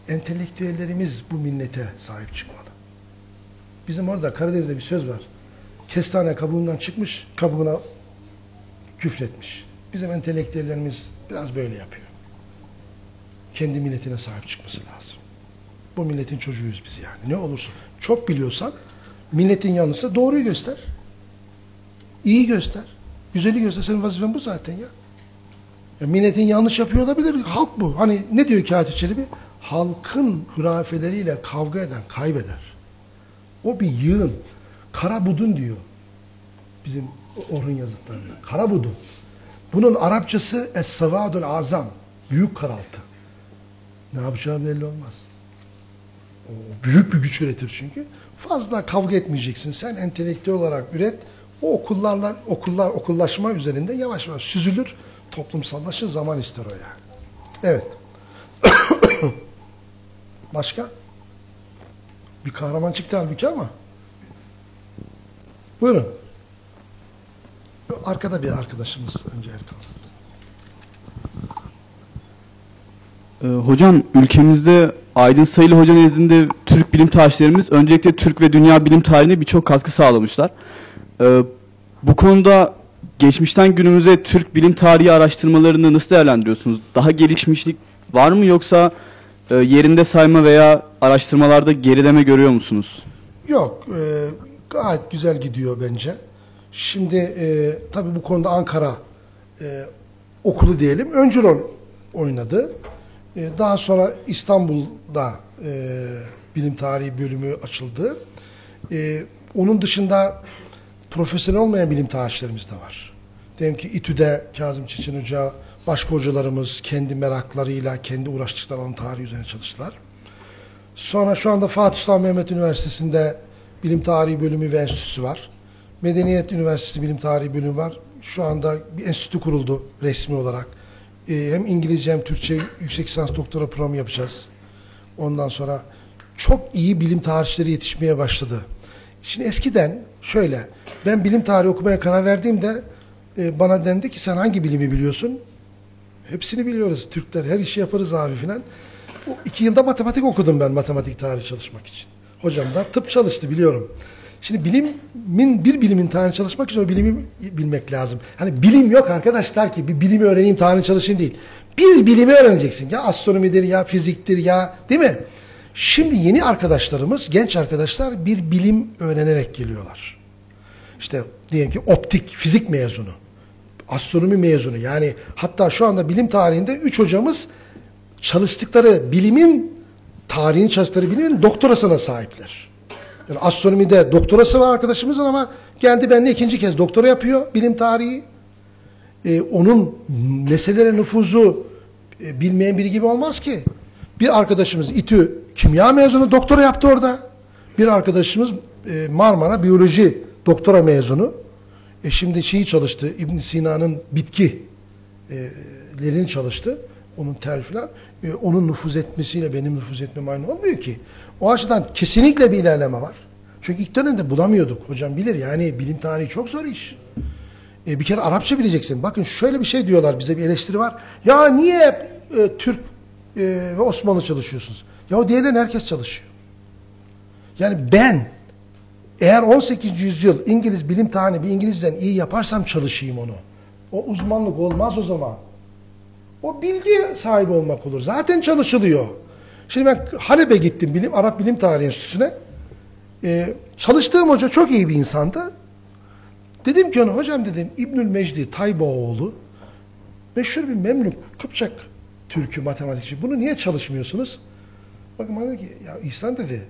Entelektüellerimiz bu millete sahip çıkmalı. Bizim orada Karadeniz'de bir söz var. Kestane kabuğundan çıkmış, kabuğuna küfretmiş. Bizim entelektüellerimiz biraz böyle yapıyor. Kendi milletine sahip çıkması lazım. Bu milletin çocuğuyuz biz yani. Ne olursa. Çok biliyorsan milletin yanlışsa doğruyu göster. İyi göster. Güzeli göster. Senin vazifen bu zaten ya. ya milletin yanlış yapıyor olabilir. Halk bu. Hani ne diyor Katip Çelebi? Halkın hurafeleriyle kavga eden kaybeder. O bir yığın. Kara budun diyor. Bizim Orhun yazıtlarında. Kara budun. Bunun Arapçası Es-Savadul Azam. Büyük karaltı. Ne yapacağı belli olmaz. O büyük bir güç üretir çünkü. Fazla kavga etmeyeceksin. Sen entelektüel olarak üret. O okullarla okullar okullaşma üzerinde yavaş yavaş süzülür. Toplumsallaşır. Zaman ister o yani. Evet. <coughs> Başka? Bir kahraman çıktı halbuki ama. Buyurun. Arkada bir arkadaşımız önce Erkan. Ee, hocam ülkemizde Aydın Sayılı Hoca nezdinde Türk bilim tarihçilerimiz öncelikle Türk ve dünya bilim tarihine birçok katkı sağlamışlar. Ee, bu konuda geçmişten günümüze Türk bilim tarihi araştırmalarını nasıl değerlendiriyorsunuz? Daha gelişmişlik var mı yoksa e, yerinde sayma veya araştırmalarda gerileme görüyor musunuz? Yok, e, gayet güzel gidiyor bence. Şimdi e, tabii bu konuda Ankara e, okulu diyelim öncü rol oynadı. E, daha sonra İstanbul'da e, bilim tarihi bölümü açıldı. E, onun dışında profesyonel olmayan bilim tarihçilerimiz de var. Diyelim ki İTÜ'de Kazım Çeçen Hoca, başka hocalarımız kendi meraklarıyla, kendi uğraştıkları tarihi üzerine çalıştılar. Sonra şu anda Fatih Sultan Mehmet Üniversitesi'nde Bilim Tarihi Bölümü ve Enstitüsü var. Medeniyet Üniversitesi Bilim Tarihi Bölümü var. Şu anda bir enstitü kuruldu resmi olarak. Ee, hem İngilizce hem Türkçe yüksek lisans doktora programı yapacağız. Ondan sonra çok iyi bilim tarihçileri yetişmeye başladı. Şimdi eskiden şöyle, ben bilim tarihi okumaya karar verdiğimde e, bana dendi ki sen hangi bilimi biliyorsun? Hepsini biliyoruz. Türkler her işi yaparız abi filan. O iki yılda matematik okudum ben matematik tarihi çalışmak için. Hocam da tıp çalıştı biliyorum. Şimdi bilimin bir bilimin tarihini çalışmak için o bilimi bilmek lazım. Hani bilim yok arkadaşlar ki bir bilimi öğreneyim tarihini çalışayım değil. Bir bilimi öğreneceksin. Ya astronomidir ya fiziktir ya değil mi? Şimdi yeni arkadaşlarımız, genç arkadaşlar bir bilim öğrenerek geliyorlar. İşte diyelim ki optik, fizik mezunu, astronomi mezunu. Yani hatta şu anda bilim tarihinde üç hocamız çalıştıkları bilimin, tarihini çalıştıkları bilimin doktorasına sahipler. Yani astronomide doktorası var arkadaşımızın ama geldi benimle ikinci kez doktora yapıyor bilim tarihi. Ee, onun meselelere nüfuzu e, bilmeyen biri gibi olmaz ki. Bir arkadaşımız İTÜ kimya mezunu doktora yaptı orada. Bir arkadaşımız e, Marmara biyoloji doktora mezunu. E şimdi şeyi çalıştı. İbn Sina'nın bitkilerini çalıştı. Onun tel filan. E, onun nüfuz etmesiyle benim nüfuz etmem aynı olmuyor ki. O açıdan kesinlikle bir ilerleme var. Çünkü ilk dönemde bulamıyorduk. Hocam bilir yani bilim tarihi çok zor iş. E, bir kere Arapça bileceksin. Bakın şöyle bir şey diyorlar bize bir eleştiri var. Ya niye e, Türk e, ve Osmanlı çalışıyorsunuz? Ya o diğerlerin herkes çalışıyor. Yani ben eğer 18. yüzyıl İngiliz bilim tarihini bir İngilizden iyi yaparsam çalışayım onu. O uzmanlık olmaz o zaman. O bilgi sahibi olmak olur. Zaten çalışılıyor. Şimdi ben Halep'e gittim bilim, Arap Bilim Tarihi Enstitüsü'ne. Ee, çalıştığım hoca çok iyi bir insandı. Dedim ki ona hocam dedim İbnül Mecdi Taybaoğlu meşhur bir Memlük Kıpçak Türkü matematikçi. Bunu niye çalışmıyorsunuz? Bakın dedi ki ya İhsan dedi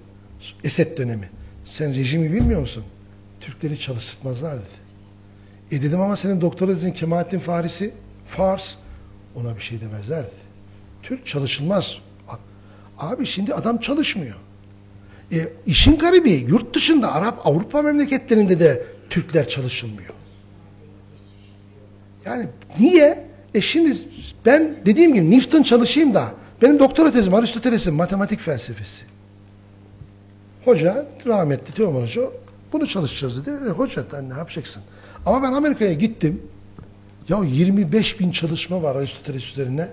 Esed dönemi. Sen rejimi bilmiyor musun? Türkleri çalıştırmazlar dedi. E dedim ama senin doktora dedin Kemalettin Farisi Fars ona bir şey demezler dedi. Türk çalışılmaz. Abi şimdi adam çalışmıyor. E, işin garibi yurt dışında Arap Avrupa memleketlerinde de Türkler çalışılmıyor. Yani niye? E şimdi ben dediğim gibi Newton çalışayım da benim doktora tezim Aristoteles'in matematik felsefesi. Hoca rahmetli Teoman Hoca bunu çalışacağız dedi. E, hoca ne yapacaksın? Ama ben Amerika'ya gittim. Ya 25 bin çalışma var Aristoteles üzerine.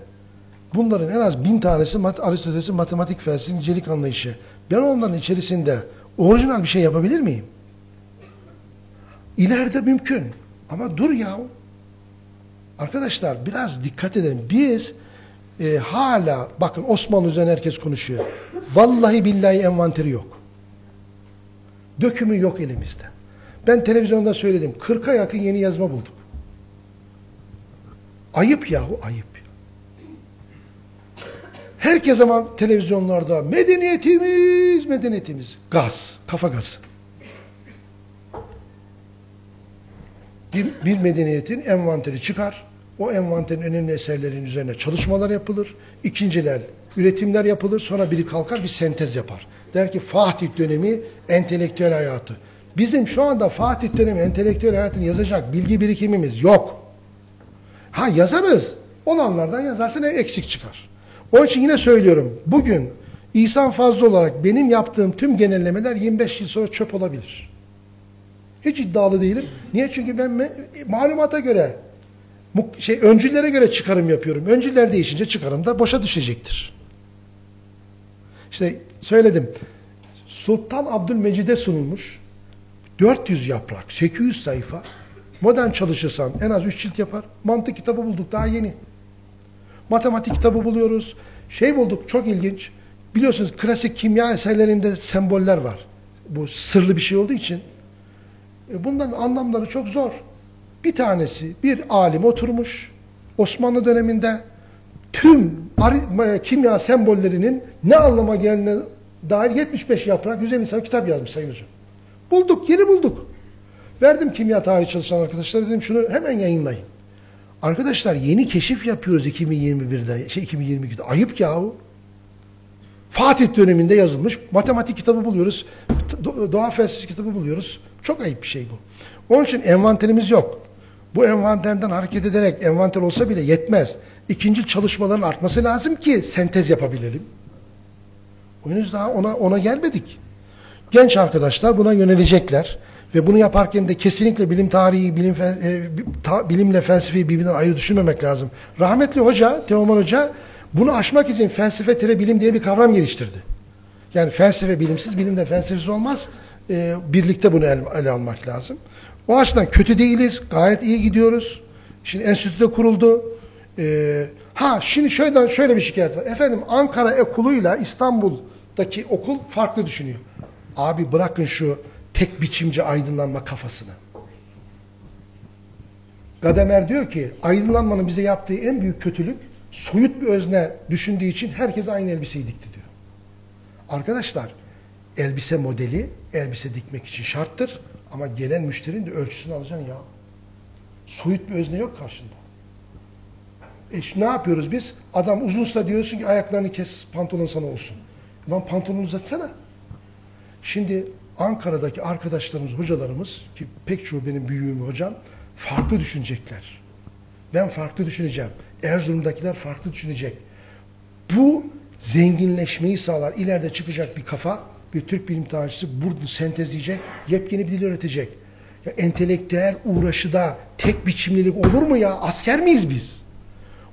Bunların en az bin tanesi Aristoteles'in matematik felsefesi nicelik anlayışı. Ben onların içerisinde orijinal bir şey yapabilir miyim? İleride mümkün. Ama dur ya. Arkadaşlar biraz dikkat edin. Biz e, hala bakın Osmanlı üzerine herkes konuşuyor. Vallahi billahi envanteri yok. Dökümü yok elimizde. Ben televizyonda söyledim. 40'a yakın yeni yazma bulduk. Ayıp yahu ayıp. Herkes ama televizyonlarda medeniyetimiz, medeniyetimiz. Gaz, kafa gazı. Bir, bir medeniyetin envanteri çıkar. O envanterin önemli eserlerin üzerine çalışmalar yapılır. İkinciler, üretimler yapılır. Sonra biri kalkar bir sentez yapar. Der ki Fatih dönemi entelektüel hayatı. Bizim şu anda Fatih dönemi entelektüel hayatını yazacak bilgi birikimimiz yok. Ha yazarız. Olanlardan yazarsın eksik çıkar. Onun için yine söylüyorum. Bugün İhsan Fazlı olarak benim yaptığım tüm genellemeler 25 yıl sonra çöp olabilir. Hiç iddialı değilim. Niye? Çünkü ben malumata göre şey öncüllere göre çıkarım yapıyorum. Öncüller değişince çıkarım da boşa düşecektir. İşte söyledim. Sultan Abdülmecid'e sunulmuş 400 yaprak, 800 sayfa. Modern çalışırsan en az 3 cilt yapar. Mantık kitabı bulduk daha yeni. Matematik kitabı buluyoruz. Şey bulduk çok ilginç. Biliyorsunuz klasik kimya eserlerinde semboller var. Bu sırlı bir şey olduğu için. E, bunların anlamları çok zor. Bir tanesi bir alim oturmuş Osmanlı döneminde tüm kimya sembollerinin ne anlama geldiğine dair 75 yaprak 150 sayfa kitap yazmış Sayın Hocam. Bulduk, yeni bulduk. Verdim kimya tarihi çalışan arkadaşlara dedim şunu hemen yayınlayın. Arkadaşlar yeni keşif yapıyoruz 2021'de, şey 2022'de. Ayıp yahu. Fatih döneminde yazılmış matematik kitabı buluyoruz. do- Doğa felsefesi kitabı buluyoruz. Çok ayıp bir şey bu. Onun için envanterimiz yok. Bu envanterden hareket ederek envanter olsa bile yetmez. İkinci çalışmaların artması lazım ki sentez yapabilelim. Henüz daha ona ona gelmedik. Genç arkadaşlar buna yönelecekler ve bunu yaparken de kesinlikle bilim tarihi, bilim e, ta- bilimle felsefeyi birbirinden ayrı düşünmemek lazım. Rahmetli hoca, Teoman Hoca bunu aşmak için felsefe tere bilim diye bir kavram geliştirdi. Yani felsefe bilimsiz, bilim de felsefesiz olmaz. E, birlikte bunu el- ele almak lazım. O açıdan kötü değiliz, gayet iyi gidiyoruz. Şimdi enstitüde kuruldu. E, ha şimdi şöyle, şöyle bir şikayet var. Efendim Ankara okuluyla İstanbul'daki okul farklı düşünüyor. Abi bırakın şu tek biçimci aydınlanma kafasını. Gadamer diyor ki aydınlanmanın bize yaptığı en büyük kötülük soyut bir özne düşündüğü için herkes aynı elbiseyi dikti diyor. Arkadaşlar elbise modeli elbise dikmek için şarttır ama gelen müşterinin de ölçüsünü alacaksın ya. Soyut bir özne yok karşında. E şu ne yapıyoruz biz? Adam uzunsa diyorsun ki ayaklarını kes pantolon sana olsun. Lan pantolonu uzatsana. Şimdi Ankara'daki arkadaşlarımız, hocalarımız ki pek çoğu benim büyüğüm hocam farklı düşünecekler. Ben farklı düşüneceğim. Erzurum'dakiler farklı düşünecek. Bu zenginleşmeyi sağlar. İleride çıkacak bir kafa, bir Türk bilim tarihçisi bunu sentezleyecek, yepyeni bir dil öğretecek. Ya entelektüel uğraşıda tek biçimlilik olur mu ya? Asker miyiz biz?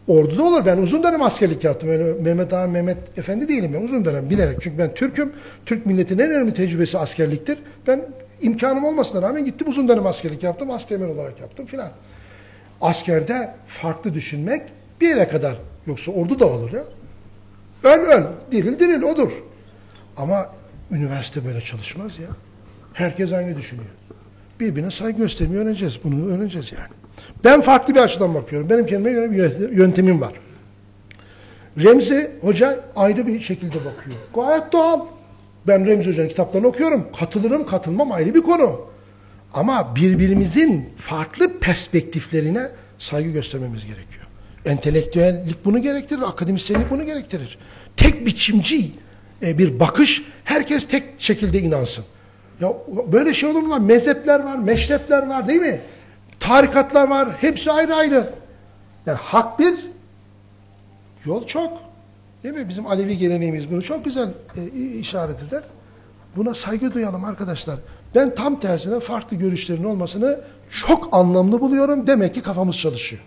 Orduda olur. Ben uzun dönem askerlik yaptım. Öyle Mehmet Ağa, Mehmet Efendi değilim ben. Uzun dönem bilerek. Çünkü ben Türk'üm. Türk milletinin en önemli tecrübesi askerliktir. Ben imkanım olmasına rağmen gittim uzun dönem askerlik yaptım. Asteğmen olarak yaptım filan. Askerde farklı düşünmek bir yere kadar. Yoksa ordu da olur ya. Öl öl, diril diril odur. Ama üniversite böyle çalışmaz ya. Herkes aynı düşünüyor. Birbirine saygı göstermeyi öğreneceğiz. Bunu öğreneceğiz yani. Ben farklı bir açıdan bakıyorum. Benim kendime göre bir yöntemim var. Remzi Hoca ayrı bir şekilde bakıyor. Gayet doğal. Ben Remzi Hoca'nın kitaplarını okuyorum. Katılırım, katılmam ayrı bir konu. Ama birbirimizin farklı perspektiflerine saygı göstermemiz gerekiyor. Entelektüellik bunu gerektirir, akademisyenlik bunu gerektirir. Tek biçimci e, bir bakış, herkes tek şekilde inansın. Ya böyle şey olur mu lan? Mezhepler var, meşrepler var değil mi? Tarikatlar var, hepsi ayrı ayrı. Yani hak bir, yol çok. Değil mi? Bizim Alevi geleneğimiz bunu çok güzel e, işaret eder. Buna saygı duyalım arkadaşlar. Ben tam tersine farklı görüşlerin olmasını çok anlamlı buluyorum. Demek ki kafamız çalışıyor.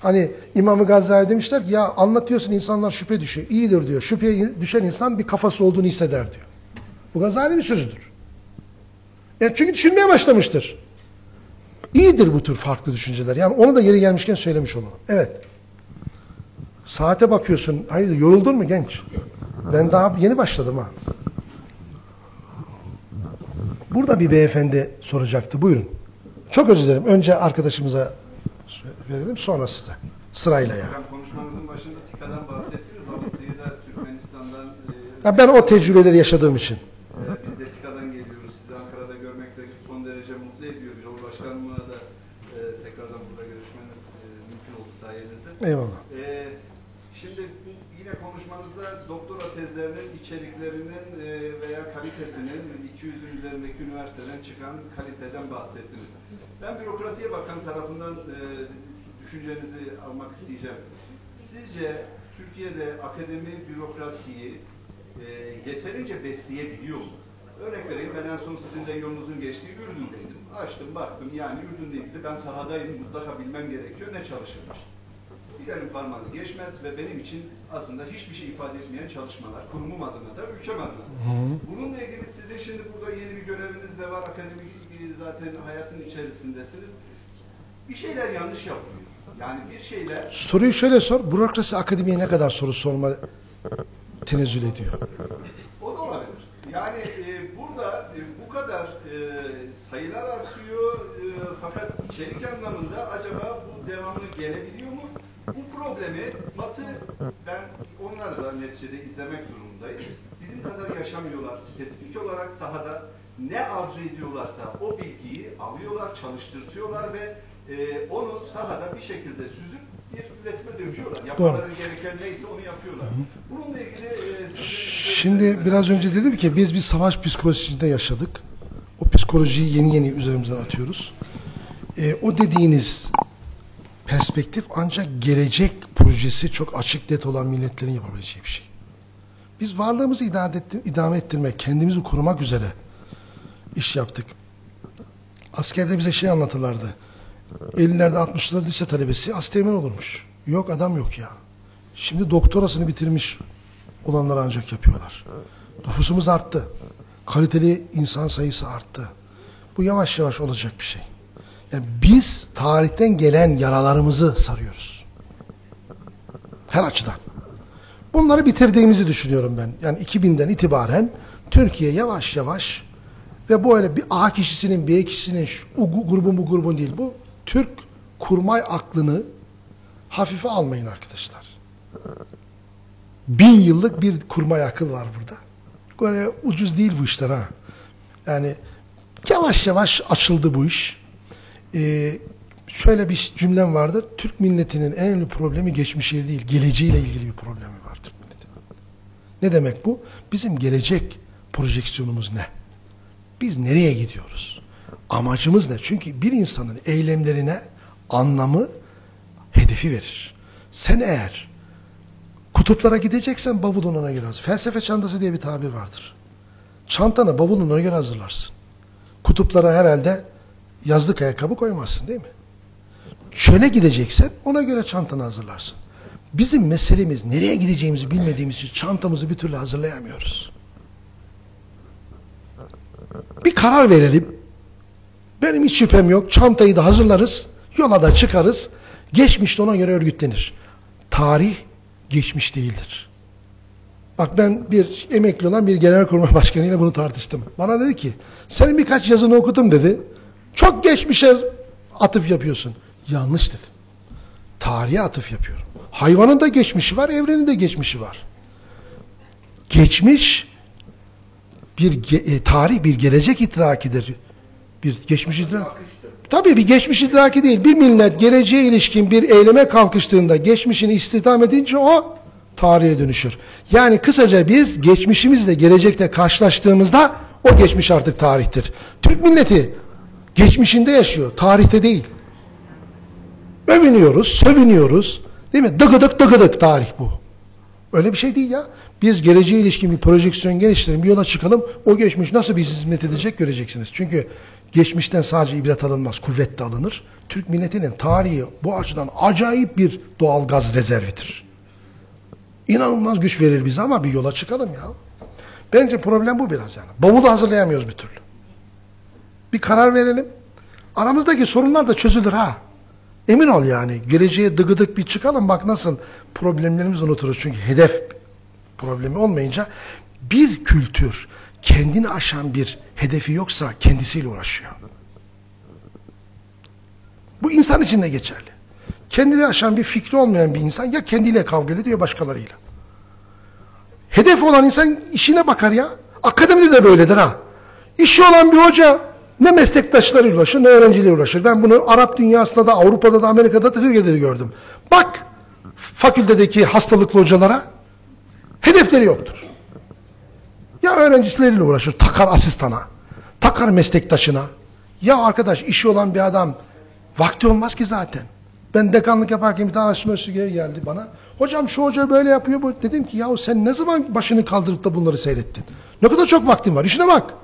Hani İmam-ı Gazali demişler ki ya anlatıyorsun insanlar şüphe düşüyor. İyidir diyor. Şüpheye düşen insan bir kafası olduğunu hisseder diyor. Bu Gazali'nin sözüdür. Yani çünkü düşünmeye başlamıştır. İyidir bu tür farklı düşünceler. Yani onu da yeri gelmişken söylemiş olalım. Evet. Saate bakıyorsun. Hayır yoruldun mu genç? Ben daha yeni başladım ha. Burada bir beyefendi soracaktı. Buyurun. Çok özür dilerim. Önce arkadaşımıza verelim sonra size. Sırayla ya. Hocam konuşmanızın başında TİKA'dan bahsettiniz. Halıtlıyı da Türkmenistan'dan e, ya ben o tecrübeleri yaşadığım için. e, biz de TİKA'dan geliyoruz. Sizi Ankara'da görmek de son derece mutlu ediyor. Cumhurbaşkanlığına da e, tekrardan burada görüşmeniz mümkün oldu sayenizde. Eyvallah. Şimdi yine konuşmanızda doktora tezlerinin içeriklerinin veya kalitesinin 200'ün üzerindeki üniversiteden çıkan kaliteden bahsettiniz. Ben bürokrasiye bakan tarafından düşüncenizi almak isteyeceğim. Sizce Türkiye'de akademi bürokrasiyi e, yeterince besleyebiliyor mu? Örnek vereyim ben en son sizin de yolunuzun geçtiği Ürdün'deydim. Açtım baktım yani Ürdün'le ilgili ben sahadayım mutlaka bilmem gerekiyor ne çalışılmış. Diğerin parmağını geçmez ve benim için aslında hiçbir şey ifade etmeyen çalışmalar, kurumum adına da, ülkem adına. Bununla ilgili sizin şimdi burada yeni bir göreviniz de var, akademik zaten hayatın içerisindesiniz. Bir şeyler yanlış yapılıyor. Yani bir şeyler Soruyu şöyle sor. Bürokrasi akademiye ne kadar soru sorma tenezzül ediyor? O da olabilir. Yani e, burada e, bu kadar e, sayılar artıyor e, fakat içerik anlamında acaba bu devamlı gelebiliyor mu? Bu problemi nasıl ben onları da neticede izlemek durumundayız. Bizim kadar yaşamıyorlar spesifik olarak sahada. ne arzu ediyorlarsa o bilgiyi alıyorlar, çalıştırtıyorlar ve e, onu sahada bir şekilde süzüp bir üretime döküyorlar. Yapmaları gereken neyse onu yapıyorlar. Bununla ilgili e, Şimdi biraz önce dedim ki biz bir savaş psikolojisinde yaşadık. O psikolojiyi yeni yeni üzerimizden atıyoruz. Ee, o dediğiniz perspektif ancak gelecek projesi çok açık net olan milletlerin yapabileceği bir şey. Biz varlığımızı ettir, idame ettirmek, kendimizi korumak üzere iş yaptık. Askerde bize şey anlatırlardı. 50'lerde 60'larda lise talebesi asteğmen olurmuş. Yok adam yok ya. Şimdi doktorasını bitirmiş olanlar ancak yapıyorlar. Nüfusumuz arttı. Kaliteli insan sayısı arttı. Bu yavaş yavaş olacak bir şey. Yani biz tarihten gelen yaralarımızı sarıyoruz. Her açıdan. Bunları bitirdiğimizi düşünüyorum ben. Yani 2000'den itibaren Türkiye yavaş yavaş ve bu öyle bir A kişisinin, B kişisinin, şu, grubun bu grubun değil. Bu Türk kurmay aklını hafife almayın arkadaşlar bin yıllık bir kurmay akıl var burada. Böyle ucuz değil bu işler ha. Yani yavaş yavaş açıldı bu iş. Ee, şöyle bir cümlem vardır. Türk milletinin en önemli problemi geçmişiyle değil, geleceğiyle ilgili bir problemi var Türk milletinin. Ne demek bu? Bizim gelecek projeksiyonumuz ne? Biz nereye gidiyoruz? Amacımız ne? Çünkü bir insanın eylemlerine anlamı, hedefi verir. Sen eğer Kutuplara gideceksen bavulunu ona göre hazır. Felsefe çantası diye bir tabir vardır. Çantanı bavulunu ona göre hazırlarsın. Kutuplara herhalde yazlık ayakkabı koymazsın değil mi? Çöle gideceksen ona göre çantanı hazırlarsın. Bizim meselemiz nereye gideceğimizi bilmediğimiz için çantamızı bir türlü hazırlayamıyoruz. Bir karar verelim. Benim hiç şüphem yok. Çantayı da hazırlarız. Yola da çıkarız. Geçmişte ona göre örgütlenir. Tarih geçmiş değildir. Bak ben bir emekli olan bir genelkurmay <laughs> başkanıyla bunu tartıştım. Bana dedi ki senin birkaç yazını okudum dedi. Çok geçmişe atıf yapıyorsun. Yanlış dedim. Tarihe atıf yapıyorum. Hayvanın da geçmişi var, evrenin de geçmişi var. Geçmiş bir e, tarih bir gelecek idrakidir. Bir geçmiş idrak. Tabii bir geçmiş idraki değil. Bir millet geleceğe ilişkin bir eyleme kalkıştığında geçmişini istihdam edince o tarihe dönüşür. Yani kısaca biz geçmişimizle gelecekte karşılaştığımızda o geçmiş artık tarihtir. Türk milleti geçmişinde yaşıyor, tarihte değil. Övünüyoruz, sövünüyoruz. Değil mi? Dıgıdık dıgıdık tarih bu. Öyle bir şey değil ya. Biz geleceğe ilişkin bir projeksiyon geliştirelim, bir yola çıkalım. O geçmiş nasıl bir hizmet edecek göreceksiniz. Çünkü geçmişten sadece ibret alınmaz, kuvvet de alınır. Türk milletinin tarihi bu açıdan acayip bir doğal gaz rezervidir. İnanılmaz güç verir bize ama bir yola çıkalım ya. Bence problem bu biraz yani. Bavulu hazırlayamıyoruz bir türlü. Bir karar verelim. Aramızdaki sorunlar da çözülür ha. Emin ol yani. Geleceğe dıgıdık bir çıkalım bak nasıl problemlerimizi unuturuz. Çünkü hedef problemi olmayınca bir kültür kendini aşan bir hedefi yoksa kendisiyle uğraşıyor. Bu insan için de geçerli. Kendini aşan bir fikri olmayan bir insan ya kendiyle kavga ediyor ya başkalarıyla. Hedef olan insan işine bakar ya. Akademide de böyledir ha. İşi olan bir hoca ne meslektaşlarıyla uğraşır ne öğrenciyle uğraşır. Ben bunu Arap dünyasında da Avrupa'da da Amerika'da da Türkiye'de de gördüm. Bak fakültedeki hastalıklı hocalara hedefleri yoktur. Ya öğrencileriyle uğraşır, takar asistana, takar meslektaşına. Ya arkadaş işi olan bir adam vakti olmaz ki zaten. Ben dekanlık yaparken bir tane araştırma üstü geldi bana. Hocam şu hoca böyle yapıyor. Bu. Dedim ki yahu sen ne zaman başını kaldırıp da bunları seyrettin? Ne kadar çok vaktin var. İşine bak.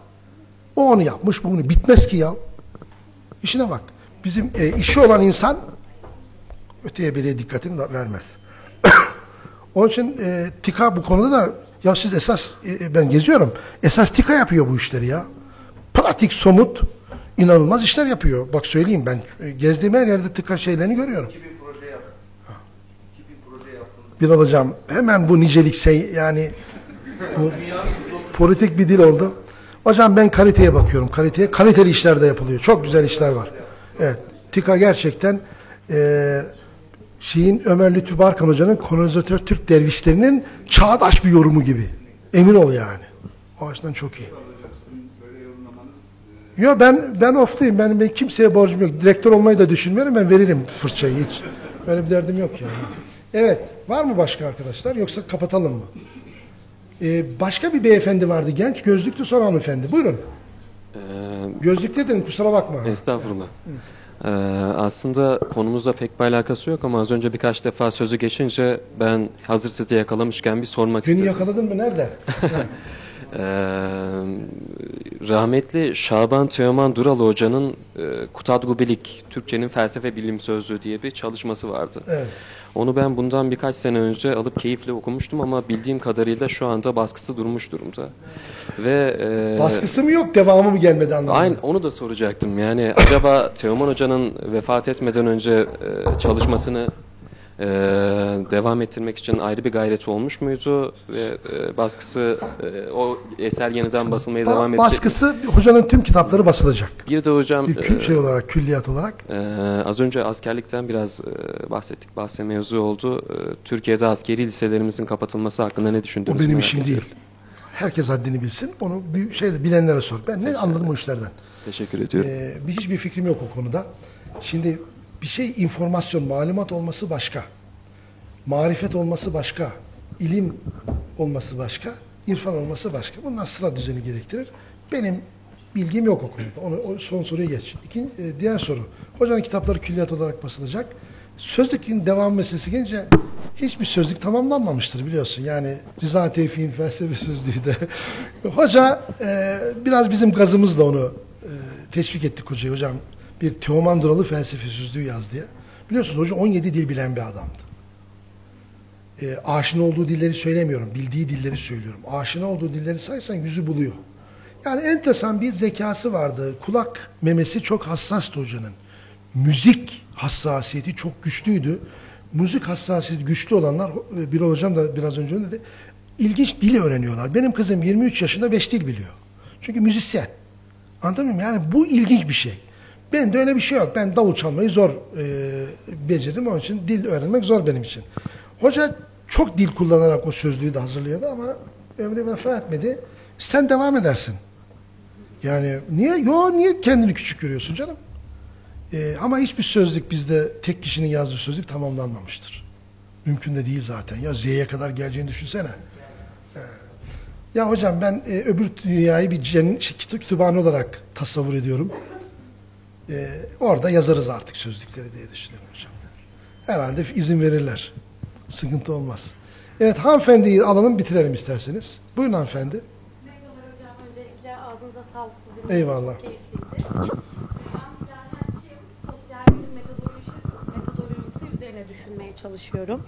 O onu yapmış, bu bunu. Bitmez ki ya. İşine bak. Bizim e, işi olan insan öteye biriye dikkatini vermez. <coughs> Onun için e, TİKA bu konuda da ya siz esas e, ben geziyorum. Esas TİKA yapıyor bu işleri ya. Pratik, somut, inanılmaz işler yapıyor. Bak söyleyeyim ben e, gezdiğim her yerde TİKA şeylerini görüyorum. 2000 proje yaptım. 2000 proje yaptınız. Bir alacağım. Hemen bu nicelik şey yani bu politik bir dil oldu. Hocam ben kaliteye bakıyorum. Kaliteye kaliteli işler de yapılıyor. Çok güzel işler var. Evet. TİKA gerçekten e, şeyin Ömer Lütfü Barkan Hoca'nın kolonizatör Türk dervişlerinin çağdaş bir yorumu gibi. Emin ol yani. O açıdan çok iyi. Yo ben ben of'tayım. Ben, ben kimseye borcum yok. Direktör olmayı da düşünmüyorum. Ben veririm fırçayı hiç. Öyle bir derdim yok yani. Evet. Var mı başka arkadaşlar? Yoksa kapatalım mı? Ee, başka bir beyefendi vardı. Genç gözlüklü sonra hanımefendi. Buyurun. Ee, Gözlükle dedim kusura bakma. estağfurullah. Ee, aslında konumuzla pek bir alakası yok ama az önce birkaç defa sözü geçince ben hazır sizi yakalamışken bir sormak Beni istedim. yakaladın mı? Nerede? <laughs> Ee, rahmetli Şaban Teoman Duralı Hoca'nın e, Kutadgubilik, Türkçenin Felsefe Bilim Sözlüğü diye bir çalışması vardı. Evet. Onu ben bundan birkaç sene önce alıp keyifle okumuştum ama bildiğim kadarıyla şu anda baskısı durmuş durumda. Ve e, Baskısı mı yok, devamı mı gelmedi anlamında? Aynı onu da soracaktım. Yani acaba Teoman Hoca'nın vefat etmeden önce e, çalışmasını e, devam ettirmek için ayrı bir gayreti olmuş muydu ve e, baskısı e, o eser yeniden basılmaya Ba- devam edecek. mi? Baskısı hocanın tüm kitapları basılacak. Bir de hocam Bir e, şey olarak, külliyat olarak. e, az önce askerlikten biraz e, bahsettik. Bahse mevzu oldu. E, Türkiye'de askeri liselerimizin kapatılması hakkında ne O düşündünüz? benim merak işim ediyorum. değil. Herkes haddini bilsin. Onu bir şeyle bilenlere sor. Ben ne anladım o işlerden. Teşekkür ediyorum. Ee, bir hiçbir fikrim yok o konuda. Şimdi bir şey informasyon, malumat olması başka. Marifet olması başka. ilim olması başka. irfan olması başka. Bunlar sıra düzeni gerektirir. Benim bilgim yok o konuda. Onu, o son soruyu geç. İkin, e, diğer soru. Hocanın kitapları külliyat olarak basılacak. Sözlükün devam meselesi gelince hiçbir sözlük tamamlanmamıştır biliyorsun. Yani Rıza Tevfik'in felsefe sözlüğü de. <laughs> Hoca e, biraz bizim gazımızla onu e, teşvik ettik hocayı. Hocam bir Teoman Duralı felsefe sözlüğü yaz diye. Biliyorsunuz hoca 17 dil bilen bir adamdı. E, aşina olduğu dilleri söylemiyorum. Bildiği dilleri söylüyorum. Aşina olduğu dilleri saysan yüzü buluyor. Yani enteresan bir zekası vardı. Kulak memesi çok hassastı hocanın. Müzik hassasiyeti çok güçlüydü. Müzik hassasiyeti güçlü olanlar, e, bir hocam da biraz önce dedi, ilginç dil öğreniyorlar. Benim kızım 23 yaşında 5 dil biliyor. Çünkü müzisyen. Anlatabiliyor muyum? Yani bu ilginç bir şey. Ben de öyle bir şey yok. Ben davul çalmayı zor e, beceririm. Onun için dil öğrenmek zor benim için. Hoca çok dil kullanarak o sözlüğü de hazırlıyordu ama ömrü vefa etmedi. Sen devam edersin. Yani niye? Yo niye kendini küçük görüyorsun canım? Ee, ama hiçbir sözlük bizde tek kişinin yazdığı sözlük tamamlanmamıştır. Mümkün de değil zaten. Ya Z'ye kadar geleceğini düşünsene. Ee, ya hocam ben e, öbür dünyayı bir cennet, şey, kütü- kütüphane olarak tasavvur ediyorum. Ee, orada yazarız artık sözlükleri diye düşünüyorum hocam. Herhalde izin verirler. Sıkıntı olmaz. Evet hanımefendiyi alalım bitirelim isterseniz. Buyurun hanımefendi. Merhabalar hocam. Öncelikle ağzınıza sağlık sizin. Eyvallah. Çok keyifliydi. Ben Lahançıyım. Sosyal bilim metodolojisi, metodolojisi üzerine çalışıyorum.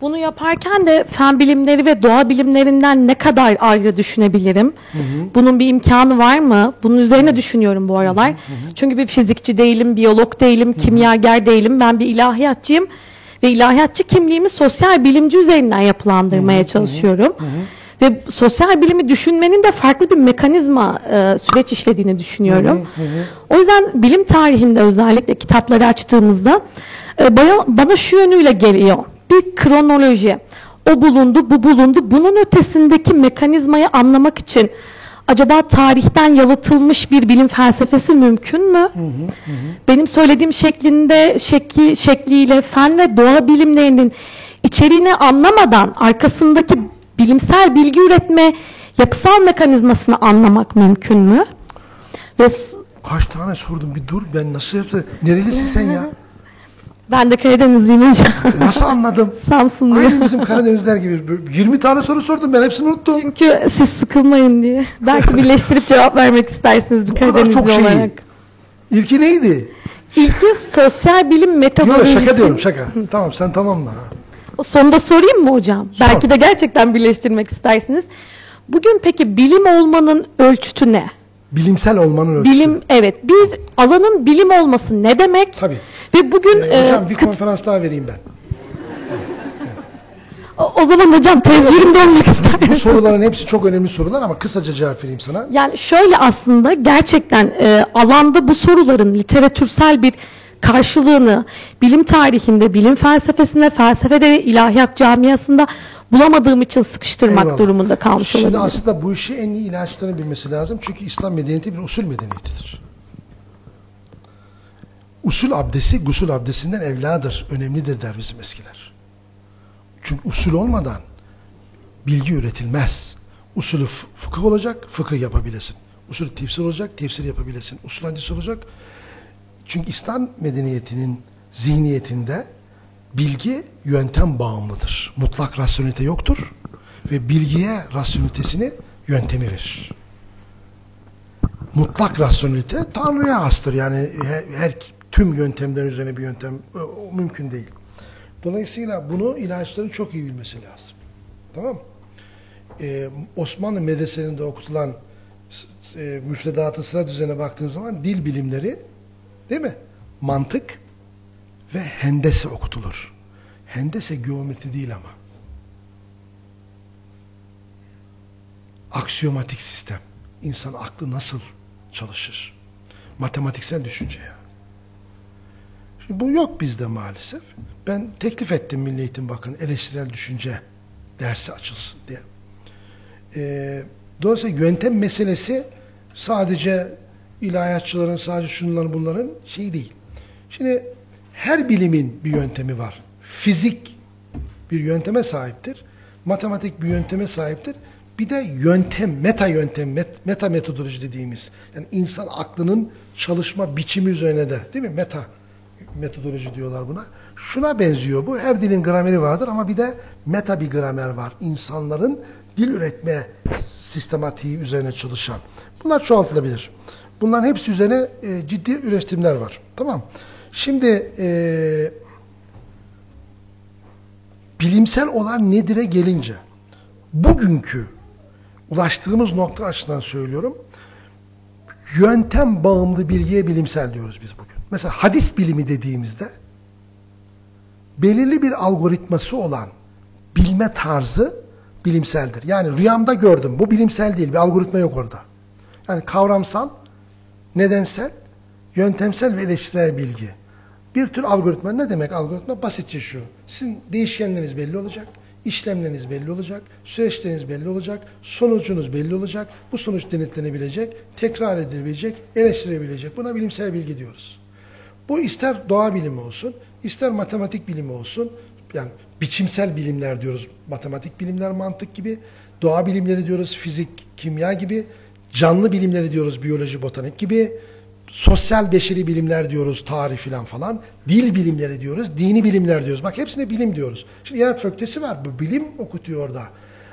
Bunu yaparken de fen bilimleri ve doğa bilimlerinden ne kadar ayrı düşünebilirim? Bunun bir imkanı var mı? Bunun üzerine düşünüyorum bu aralar. Çünkü bir fizikçi değilim, biyolog değilim, kimyager değilim. Ben bir ilahiyatçıyım. Ve ilahiyatçı kimliğimi sosyal bilimci üzerinden yapılandırmaya çalışıyorum. Ve sosyal bilimi düşünmenin de farklı bir mekanizma e, süreç işlediğini düşünüyorum. O yüzden bilim tarihinde özellikle kitapları açtığımızda e, bana, bana şu yönüyle geliyor. Bir kronoloji. O bulundu, bu bulundu. Bunun ötesindeki mekanizmayı anlamak için acaba tarihten yalıtılmış bir bilim felsefesi mümkün mü? Benim söylediğim şeklinde şekli, şekliyle fen ve doğa bilimlerinin içeriğini anlamadan arkasındaki bilimsel bilgi üretme yapısal mekanizmasını anlamak mümkün mü? Ve Kaç tane sordum bir dur ben nasıl yapsam. Nerelisin sen ya? ben de Karadenizliyim hocam. Nasıl anladım? <laughs> Samsunluyum. Aynı bizim Karadenizler gibi. Böyle 20 tane soru sordum ben hepsini unuttum. Çünkü siz sıkılmayın diye. Belki birleştirip cevap vermek istersiniz bir Karadenizli çok şey. olarak. İlki neydi? İlki sosyal bilim Yok metodolojisi. şaka diyorum şaka. tamam sen tamamla. Sonunda sorayım mı hocam? Sor. Belki de gerçekten birleştirmek istersiniz. Bugün peki bilim olmanın ölçütü ne? Bilimsel olmanın ölçüsü. Bilim evet bir alanın bilim olması ne demek? Tabii. Ve bugün Ee, hocam e, bir kıt- konferans daha vereyim ben. o, o zaman hocam tezvirimde olmak Bu istersiniz. soruların hepsi çok önemli sorular ama kısaca cevap vereyim sana. Yani şöyle aslında gerçekten e, alanda bu soruların literatürsel bir karşılığını bilim tarihinde, bilim felsefesinde, felsefede ve ilahiyat camiasında bulamadığım için sıkıştırmak Eyvallah. durumunda kalmış Şimdi olabilirim. aslında bu işi en iyi ilaçların bilmesi lazım. Çünkü İslam medeniyeti bir usul medeniyetidir. Usul abdesti gusül abdestinden evladır. Önemlidir der bizim eskiler. Çünkü usul olmadan bilgi üretilmez. Usulü fıkıh olacak, fıkıh yapabilesin. Usulü tefsir olacak, tefsir yapabilesin. Usul hadis olacak. Çünkü İslam medeniyetinin zihniyetinde bilgi yöntem bağımlıdır. Mutlak rasyonelite yoktur ve bilgiye rasyonelitesini yöntemi verir. Mutlak rasyonelite Tanrı'ya hastır. Yani her, tüm yöntemden üzerine bir yöntem o, o mümkün değil. Dolayısıyla bunu ilaçların çok iyi bilmesi lazım. Tamam mı? Ee, Osmanlı medreselerinde okutulan e, müfredatı sıra düzenine baktığın zaman dil bilimleri değil mi? Mantık ve hendese okutulur. Hendese geometri değil ama. Aksiyomatik sistem. İnsan aklı nasıl çalışır? Matematiksel düşünce ya. Şimdi bu yok bizde maalesef. Ben teklif ettim Milli Eğitim Bakanı eleştirel düşünce dersi açılsın diye. Ee, dolayısıyla yöntem meselesi sadece ilahiyatçıların, sadece şunların bunların şeyi değil. Şimdi her bilimin bir yöntemi var. Fizik bir yönteme sahiptir. Matematik bir yönteme sahiptir. Bir de yöntem, meta yöntem, met- meta metodoloji dediğimiz. Yani insan aklının çalışma biçimi üzerine de değil mi? Meta metodoloji diyorlar buna. Şuna benziyor bu. Her dilin grameri vardır ama bir de meta bir gramer var. İnsanların dil üretme sistematiği üzerine çalışan. Bunlar çoğaltılabilir. Bunların hepsi üzerine e, ciddi üretimler var. Tamam. Şimdi e, bilimsel olan nedir'e gelince bugünkü ulaştığımız nokta açısından söylüyorum yöntem bağımlı bilgiye bilimsel diyoruz biz bugün. Mesela hadis bilimi dediğimizde belirli bir algoritması olan bilme tarzı bilimseldir. Yani rüyamda gördüm. Bu bilimsel değil. Bir algoritma yok orada. Yani kavramsal, nedensel, yöntemsel ve eleştirel bilgi. Bir tür algoritma. Ne demek algoritma? Basitçe şu. Sizin değişkenleriniz belli olacak. işlemleriniz belli olacak. Süreçleriniz belli olacak. Sonucunuz belli olacak. Bu sonuç denetlenebilecek. Tekrar edilebilecek. Eleştirebilecek. Buna bilimsel bilgi diyoruz. Bu ister doğa bilimi olsun, ister matematik bilimi olsun. Yani biçimsel bilimler diyoruz. Matematik bilimler, mantık gibi. Doğa bilimleri diyoruz, fizik, kimya gibi. Canlı bilimleri diyoruz, biyoloji, botanik gibi. Sosyal beşeri bilimler diyoruz, tarih filan falan. Dil bilimleri diyoruz, dini bilimler diyoruz. Bak hepsine bilim diyoruz. Şimdi Yahut Fakültesi var, bu bilim okutuyor orada.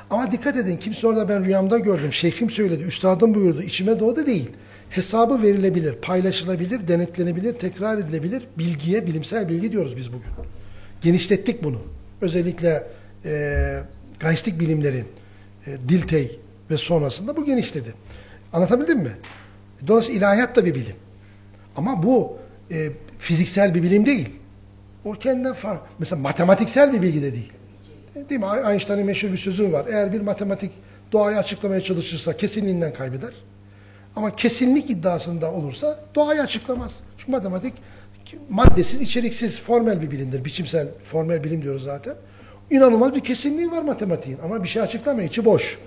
Ama dikkat edin, kimse orada ben rüyamda gördüm, şeyhim söyledi, üstadım buyurdu, içime doğdu değil. Hesabı verilebilir, paylaşılabilir, denetlenebilir, tekrar edilebilir. Bilgiye, bilimsel bilgi diyoruz biz bugün. Genişlettik bunu. Özellikle e, gaistik bilimlerin, e, Diltey ve sonrasında bu genişledi. Anlatabildim mi? Dolayısıyla ilahiyat da bir bilim. Ama bu e, fiziksel bir bilim değil. O kendinden farklı. Mesela matematiksel bir bilgi de değil. Değil mi? Einstein'ın meşhur bir sözü var. Eğer bir matematik doğayı açıklamaya çalışırsa kesinliğinden kaybeder. Ama kesinlik iddiasında olursa doğayı açıklamaz. Çünkü matematik maddesiz, içeriksiz, formel bir bilimdir. Biçimsel, formel bilim diyoruz zaten. İnanılmaz bir kesinliği var matematiğin ama bir şey açıklamıyor, içi boş.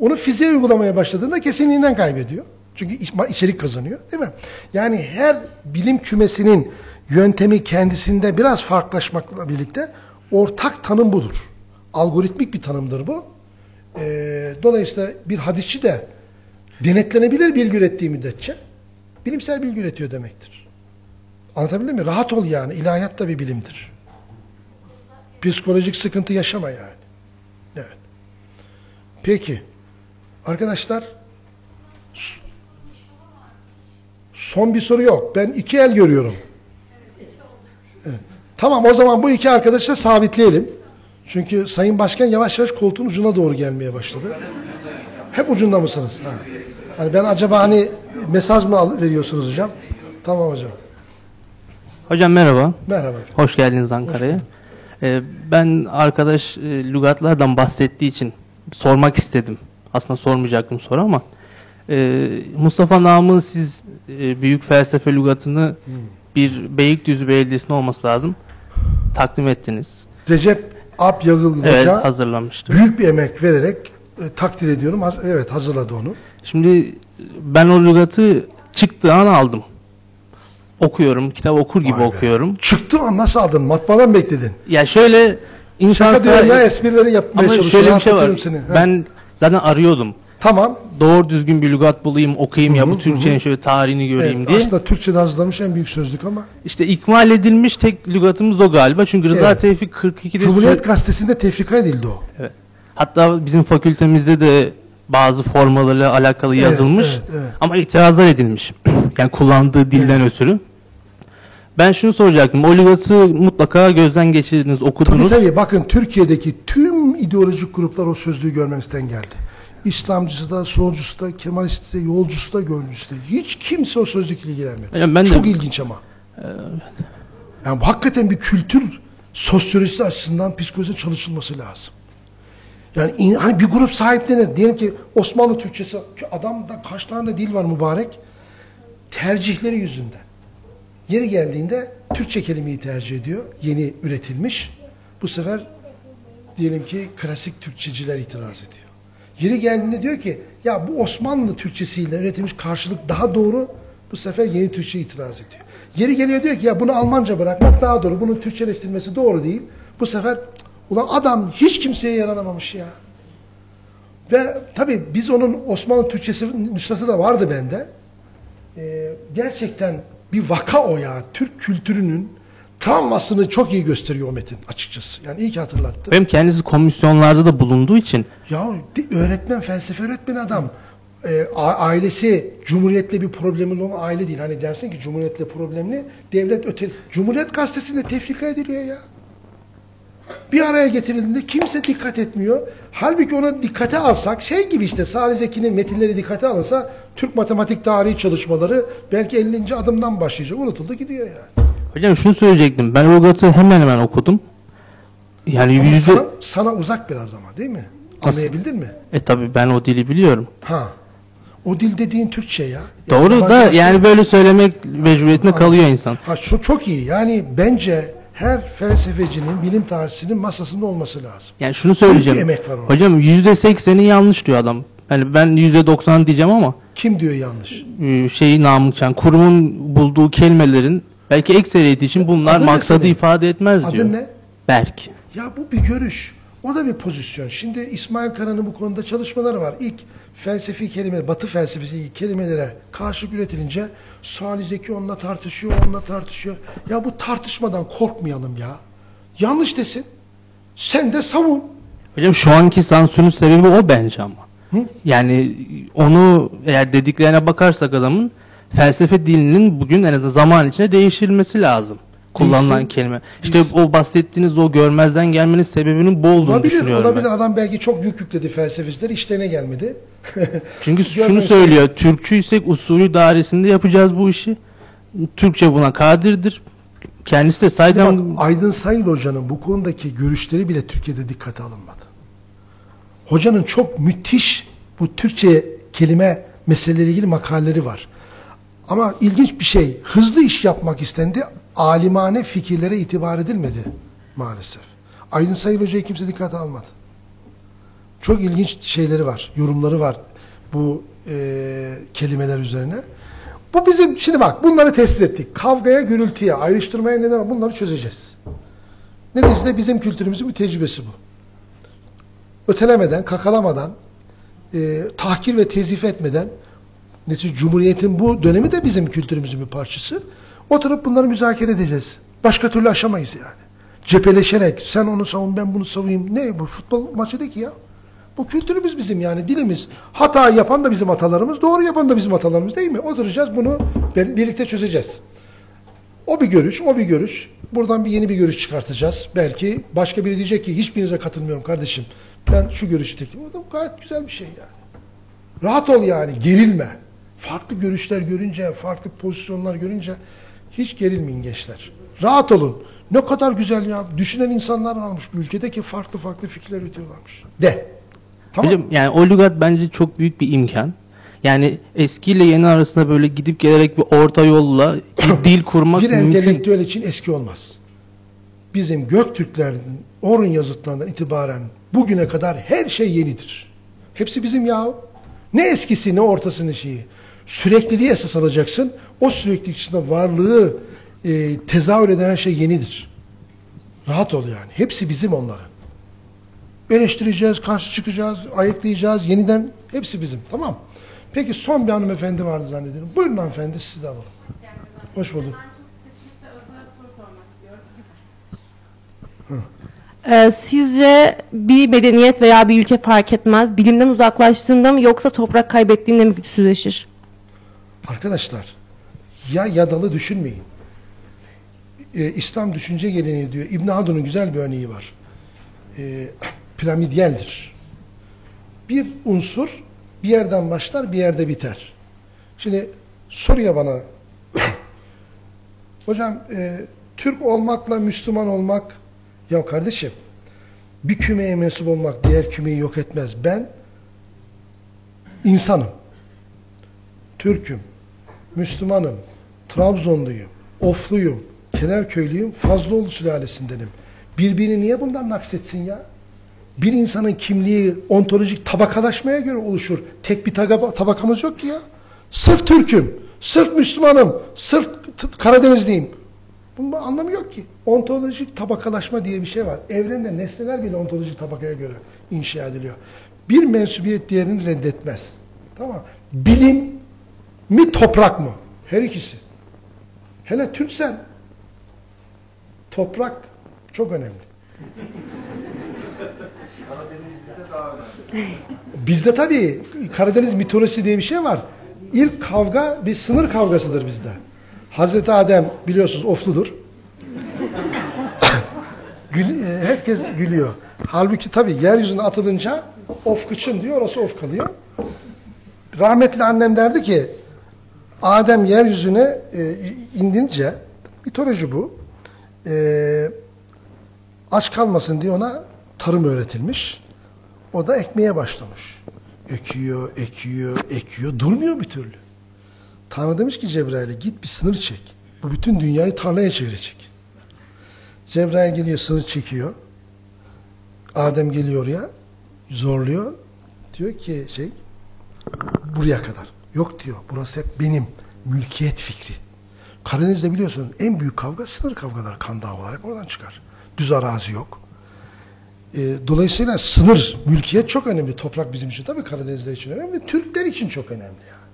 Onu fiziğe uygulamaya başladığında kesinliğinden kaybediyor. Çünkü iç- içerik kazanıyor, değil mi? Yani her bilim kümesinin yöntemi kendisinde biraz farklılaşmakla birlikte ortak tanım budur. Algoritmik bir tanımdır bu. Ee, dolayısıyla bir hadisçi de denetlenebilir bilgi ürettiği müddetçe bilimsel bilgi üretiyor demektir. Anlatabildim mi? Rahat ol yani. İlahiyat da bir bilimdir. Psikolojik sıkıntı yaşama yani. Evet. Peki. Arkadaşlar son bir soru yok. Ben iki el görüyorum. Evet. Tamam o zaman bu iki arkadaşı da sabitleyelim. Çünkü Sayın Başkan yavaş yavaş koltuğun ucuna doğru gelmeye başladı. Hep ucunda mısınız? Ha. Hani ben acaba hani mesaj mı veriyorsunuz hocam? Tamam hocam. Hocam merhaba. Merhaba. efendim. Hoş geldiniz Ankara'ya. Ee, ben arkadaş e, lügatlardan bahsettiği için sormak istedim. Aslında sormayacaktım soru ama e, Mustafa Nam'ın siz e, büyük felsefe lügatını Hmm. bir Beylikdüzü Belediyesi'ne olması lazım. Takdim ettiniz. Recep Alp Yağıl Evet Hoca hazırlamıştım. büyük bir emek vererek e, takdir ediyorum. Haz- Evet hazırladı onu. Şimdi ben o lügatı çıktığı an aldım. Okuyorum, kitap okur gibi Vay be. okuyorum. Çıktı an nasıl aldın? Matbaadan bekledin? Ya şöyle insan Şaka diyorum ya esprileri yapmaya ama çalışıyorum. şöyle bir şey var. Seni. Ha. Ben zaten arıyordum. Tamam. Doğru düzgün bir lügat bulayım, okuyayım ya bu Türkçenin şöyle tarihini göreyim Evet, diye. aslında Türkçe'de hazırlamış en büyük sözlük ama İşte ikmal edilmiş tek lügatımız o galiba. Çünkü Rıza Evet. Tevfik 42'de Cumhuriyet sö- Gazetesi'nde tefrika edildi o. hatta bizim fakültemizde de bazı formalarla alakalı Evet, yazılmış. evet, evet. Ama itirazlar edilmiş. <clears throat> yani kullandığı dilden ötürü. Ben şunu soracaktım. O lügatı mutlaka gözden geçirdiniz, Tabii okudunuz. tabii bakın Türkiye'deki tüm ideolojik gruplar o sözlüğü görmemizden geldi. İslamcısı da, solcusu da, Kemalisti de, yolcusu da, gönlücüsü de. Hiç kimse o sözlükle ilgilenmedi. Yani ben de- Çok ilginç ama. Yani bu hakikaten bir kültür sosyolojisi açısından psikolojide çalışılması lazım. Yani in- hani bir grup sahiplenir. Diyelim ki Osmanlı Türkçesi, adamda kaç tane de dil var mübarek. Tercihleri yüzünden. Yeri geldiğinde Türkçe kelimeyi tercih ediyor. Yeni üretilmiş. Bu sefer diyelim ki klasik Türkçeciler itiraz ediyor. Yeri geldiğinde diyor ki ya bu Osmanlı Türkçesiyle üretilmiş karşılık daha doğru. Bu sefer yeni Türkçe itiraz ediyor. Yeri geliyor diyor ki ya bunu Almanca bırakmak daha doğru. Bunun Türkçeleştirilmesi doğru değil. Bu sefer ulan adam hiç kimseye yaranamamış ya. Ve tabii biz onun Osmanlı Türkçesi nüshası da vardı bende. Ee, gerçekten bir vaka o ya. Türk kültürünün travmasını çok iyi gösteriyor o metin açıkçası. Yani iyi ki hatırlattı. Benim kendisi komisyonlarda da bulunduğu için Ya öğretmen, felsefe öğretmeni adam. A- ailesi Cumhuriyet'le bir problemli olan aile değil. Hani dersin ki Cumhuriyet'le problemli, devlet öte. Cumhuriyet gazetesinde tefrika ediliyor ya. Bir araya getirildiğinde kimse dikkat etmiyor. Halbuki ona dikkate alsak, şey gibi işte Salih Zeki'nin metinleri dikkate alınsa Türk matematik tarihi çalışmaları belki 50. adımdan başlayacak. Unutuldu gidiyor yani. hocam şunu söyleyecektim. Ben o lügatı hemen hemen okudum. Yani Ama yüzde sana, sana uzak biraz ama değil mi? Nasıl? Anlayabildin mi? e tabi ben o dili biliyorum. Ha. O dil dediğin Türkçe ya. Yani Doğru da şey yani böyle söylemek mecburiyetinde Anladım. kalıyor insan. Ha çok iyi. Yani bence her felsefecinin, bilim tarihçisinin masasında olması lazım. Yani şunu söyleyeceğim. Büyük emek var orada. Hocam yüzde sekseni yanlış diyor adam. Yani ben yüzde doksan diyeceğim ama Kim diyor yanlış? e, şeyi Namık Can, kurumun bulduğu kelimelerin belki ekseriyeti için bunlar Adı ne maksadı senin? ifade etmez diyor. Adın ne? Berk. Ya bu bir görüş. O da bir pozisyon. Şimdi İsmail Kara'nın bu konuda çalışmaları var. İlk felsefi kelime, batı felsefesi kelimelere karşı üretilince Salih Zeki onunla tartışıyor, onunla tartışıyor. Ya bu tartışmadan korkmayalım ya. Yanlış desin. Sen de savun. Hocam şu anki sansürün sebebi o bence ama. Hı? Yani onu eğer dediklerine bakarsak adamın felsefe dilinin bugün en azından zaman içinde değiştirilmesi lazım. Kullanılan Değişsin. kelime. İşte o bahsettiğiniz o görmezden gelmenin sebebinin bu olduğunu Olabilir, düşünüyorum olabilir. ben. Adam belki çok yük yükledi felsefeciler, işlerine gelmedi. <laughs> Çünkü şunu Görmezden- söylüyor. Türkçüysek usulü dairesinde yapacağız bu işi. Türkçe buna kadirdir. Kendisi de Bak, saydam Aydın Sayın Hoca'nın bu konudaki görüşleri bile Türkiye'de dikkate alınmadı. Hocanın çok müthiş bu Türkçe kelime meseleleriyle ilgili makaleleri var. Ama ilginç bir şey, hızlı iş yapmak istendi, alimane fikirlere itibar edilmedi maalesef. Aydın Sayın Hoca'yı kimse dikkate almadı. Çok ilginç şeyleri var, yorumları var bu e, kelimeler üzerine. Bu bizim, şimdi bak bunları tespit ettik. Kavgaya, gürültüye, ayrıştırmaya neden var? Bunları çözeceğiz. Neticede bizim kültürümüzün bir tecrübesi bu. Ötelemeden, kakalamadan, e, tahkir ve tezif etmeden, neticede Cumhuriyet'in bu dönemi de bizim kültürümüzün bir parçası. Oturup bunları müzakere edeceğiz. Başka türlü aşamayız yani. Cepheleşerek, sen onu savun, ben bunu savayım. Ne bu? Futbol maçı değil ki ya. Bu kültürümüz bizim yani dilimiz. Hata yapan da bizim atalarımız, doğru yapan da bizim atalarımız değil mi? Oturacağız bunu bir- birlikte çözeceğiz. O bir görüş, o bir görüş. Buradan bir yeni bir görüş çıkartacağız. Belki başka biri diyecek ki hiçbirinize katılmıyorum kardeşim. Ben şu görüşü teklif O da gayet güzel bir şey yani. Rahat ol yani, gerilme. Farklı görüşler görünce, farklı pozisyonlar görünce hiç gerilmeyin gençler. Rahat olun. Ne kadar güzel ya. Düşünen insanlar varmış bu ülkede ki farklı farklı fikirler üretiyorlarmış. De. Tamam. Hocam yani o lügat bence çok büyük bir imkan. Yani eskiyle yeni arasında böyle gidip gelerek bir orta yolla bir <coughs> dil kurmak bir mümkün. entelektüel için eski olmaz. Bizim Göktürklerin Orhun yazıtlarından itibaren bugüne kadar her şey yenidir. Hepsi bizim ya. Ne eskisi ne ortası ne şeyi. Sürekliliği esas alacaksın. O süreklilik içinde varlığı e, tezahür eden her şey yenidir. Rahat ol yani. Hepsi bizim onların. Eleştireceğiz, karşı çıkacağız, ayıklayacağız, yeniden hepsi bizim. Tamam. Peki son bir hanımefendi vardı zannediyorum. Buyurun hanımefendi sizi de alalım. Hoş bulduk. Ee, sizce bir medeniyet veya bir ülke fark etmez bilimden uzaklaştığında mı yoksa toprak kaybettiğinde mi güçsüzleşir? Arkadaşlar ya yadalı düşünmeyin. Ee, İslam düşünce geleneği diyor. İbn Haldun'un güzel bir örneği var. Ee, piramidyeldir. Bir unsur bir yerden başlar bir yerde biter. Şimdi soruya bana <coughs> hocam e, Türk olmakla Müslüman olmak ya kardeşim bir kümeye mensup olmak diğer kümeyi yok etmez. Ben insanım. Türk'üm. Müslümanım, Trabzonluyum, Ofluyum, Kenerköylüyüm, Fazlıoğlu sülalesindenim. Birbirini niye bundan naksetsin ya? Bir insanın kimliği ontolojik tabakalaşmaya göre oluşur. Tek bir tabakamız yok ki ya. Sırf Türk'üm, sırf Müslümanım, sırf Karadenizliyim. Bunun anlamı yok ki. Ontolojik tabakalaşma diye bir şey var. Evrende nesneler bile ontolojik tabakaya göre inşa ediliyor. Bir mensubiyet diğerini reddetmez. Tamam. Bilim mi toprak mı? Her ikisi. Hele Türksen toprak çok önemli. Bizde tabii Karadeniz mitolojisi diye bir şey var. İlk kavga bir sınır kavgasıdır bizde. Hazreti Adem biliyorsunuz ofludur. <coughs> Gül, e, herkes gülüyor. Halbuki tabii yeryüzüne atılınca of kıçın diyor, orası of kalıyor. Rahmetli annem derdi ki Adem yeryüzüne e, indince mitoloji bu. E, aç kalmasın diye ona tarım öğretilmiş. O da ekmeye başlamış. Ekiyor, ekiyor, ekiyor. Durmuyor bir türlü. Tanrı demiş ki Cebrail'e git bir sınır çek. Bu bütün dünyayı tarlaya çevirecek. Cebrail geliyor sınır çekiyor. Adem geliyor oraya. Zorluyor. Diyor ki şey buraya kadar. Yok diyor. Burası hep benim. Mülkiyet fikri. Karadeniz'de biliyorsun en büyük kavga sınır kavgaları. Kan davaları oradan çıkar. Düz arazi yok. E, dolayısıyla sınır, mülkiyet çok önemli. Toprak bizim için tabii Karadenizler için önemli. Türkler için çok önemli. Yani.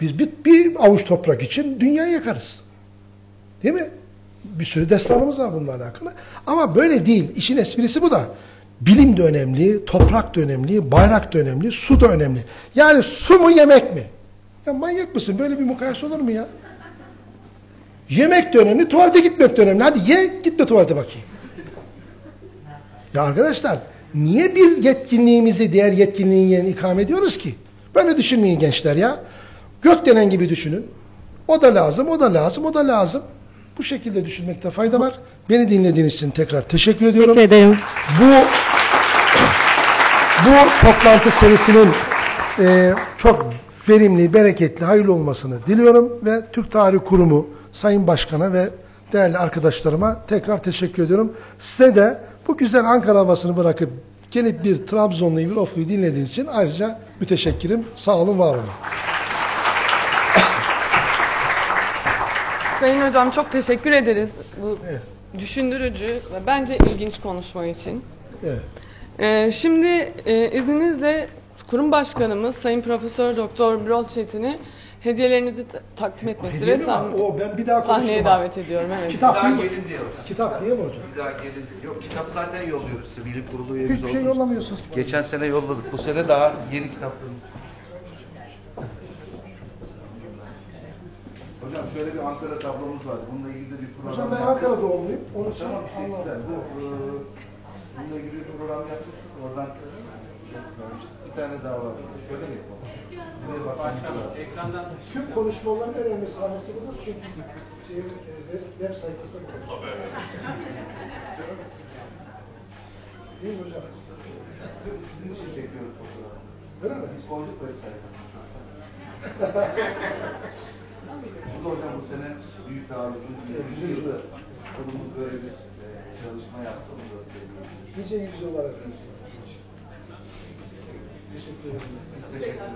Biz bir, bir avuç toprak için dünyayı yakarız. Değil mi? Bir sürü destanımız var bununla alakalı. Ama böyle değil. İşin esprisi bu da. Bilim de önemli, toprak da önemli, bayrak da önemli, su da önemli. Yani su mu yemek mi? Ya manyak mısın? Böyle bir mukayese olur mu ya? Yemek de önemli, tuvalete gitmek de önemli. Hadi ye, git de tuvalete bakayım. Ya arkadaşlar, niye bir yetkinliğimizi diğer yetkinliğin yerine ikame ediyoruz ki? Böyle düşünmeyin gençler ya. Gökdelen gibi düşünün. O da lazım, o da lazım, o da lazım. Bu şekilde düşünmekte fayda var. Beni dinlediğiniz için tekrar teşekkür ediyorum. Teşekkür ederim. Bu bu toplantı serisinin e, çok verimli, bereketli, hayırlı olmasını diliyorum ve Türk Tarih Kurumu Sayın Başkan'a ve değerli arkadaşlarıma tekrar teşekkür ediyorum. Size de bu güzel Ankara havasını bırakıp gelip bir Trabzonlu'yu, bir Oflu'yu dinlediğiniz için ayrıca müteşekkirim. Sağ olun, var olun. Sayın Hocam çok teşekkür ederiz bu Evet. düşündürücü ve bence ilginç konuşma için. Evet. Ee, şimdi e, izninizle kurum başkanımız Sayın Profesör Doktor Birol Çetin'i hediyelerinizi ta- takdim etmek üzere mi var? O, ben bir daha sahneye davet ediyorum. Evet. Kitap değil mi? gelin diye hocam. Kitap değil mi hocam? Bir daha gelin. Yok kitap zaten yolluyoruz size. Bilim kurulu üyemiz Hiçbir şey yollamıyorsunuz. Geçen sene yolladık. Bu sene daha yeni kitaplarımız. Hocam şöyle bir Ankara tablomuz var. Bununla ilgili de bir program Hocam ben yaptık. Ankara doğumluyum. Onun için Tamam anladım. güzel. Bu, e, bununla ilgili bir program yapmışız. Oradan bir tane daha var. Şöyle mi yapalım? Bakmamız lazım. Tüm konuşmaların önemli sahnesi budur çünkü şey, e, web, web sayfasına bakın. Değil mi hocam? Sizin için çekiyoruz fotoğrafı. Öyle mi? Biz koyduk böyle sayfasına. Bu da hocam bu sene büyük. Evet, güzel Yüzyılda konumuz böyle bir e, çalışma yaptı. Onu da söyleyeyim. Nice yüzyıllar efendim. Teşekkür ederim. Teşekkür.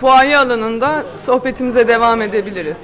Fuaye alanında sohbetimize devam edebiliriz.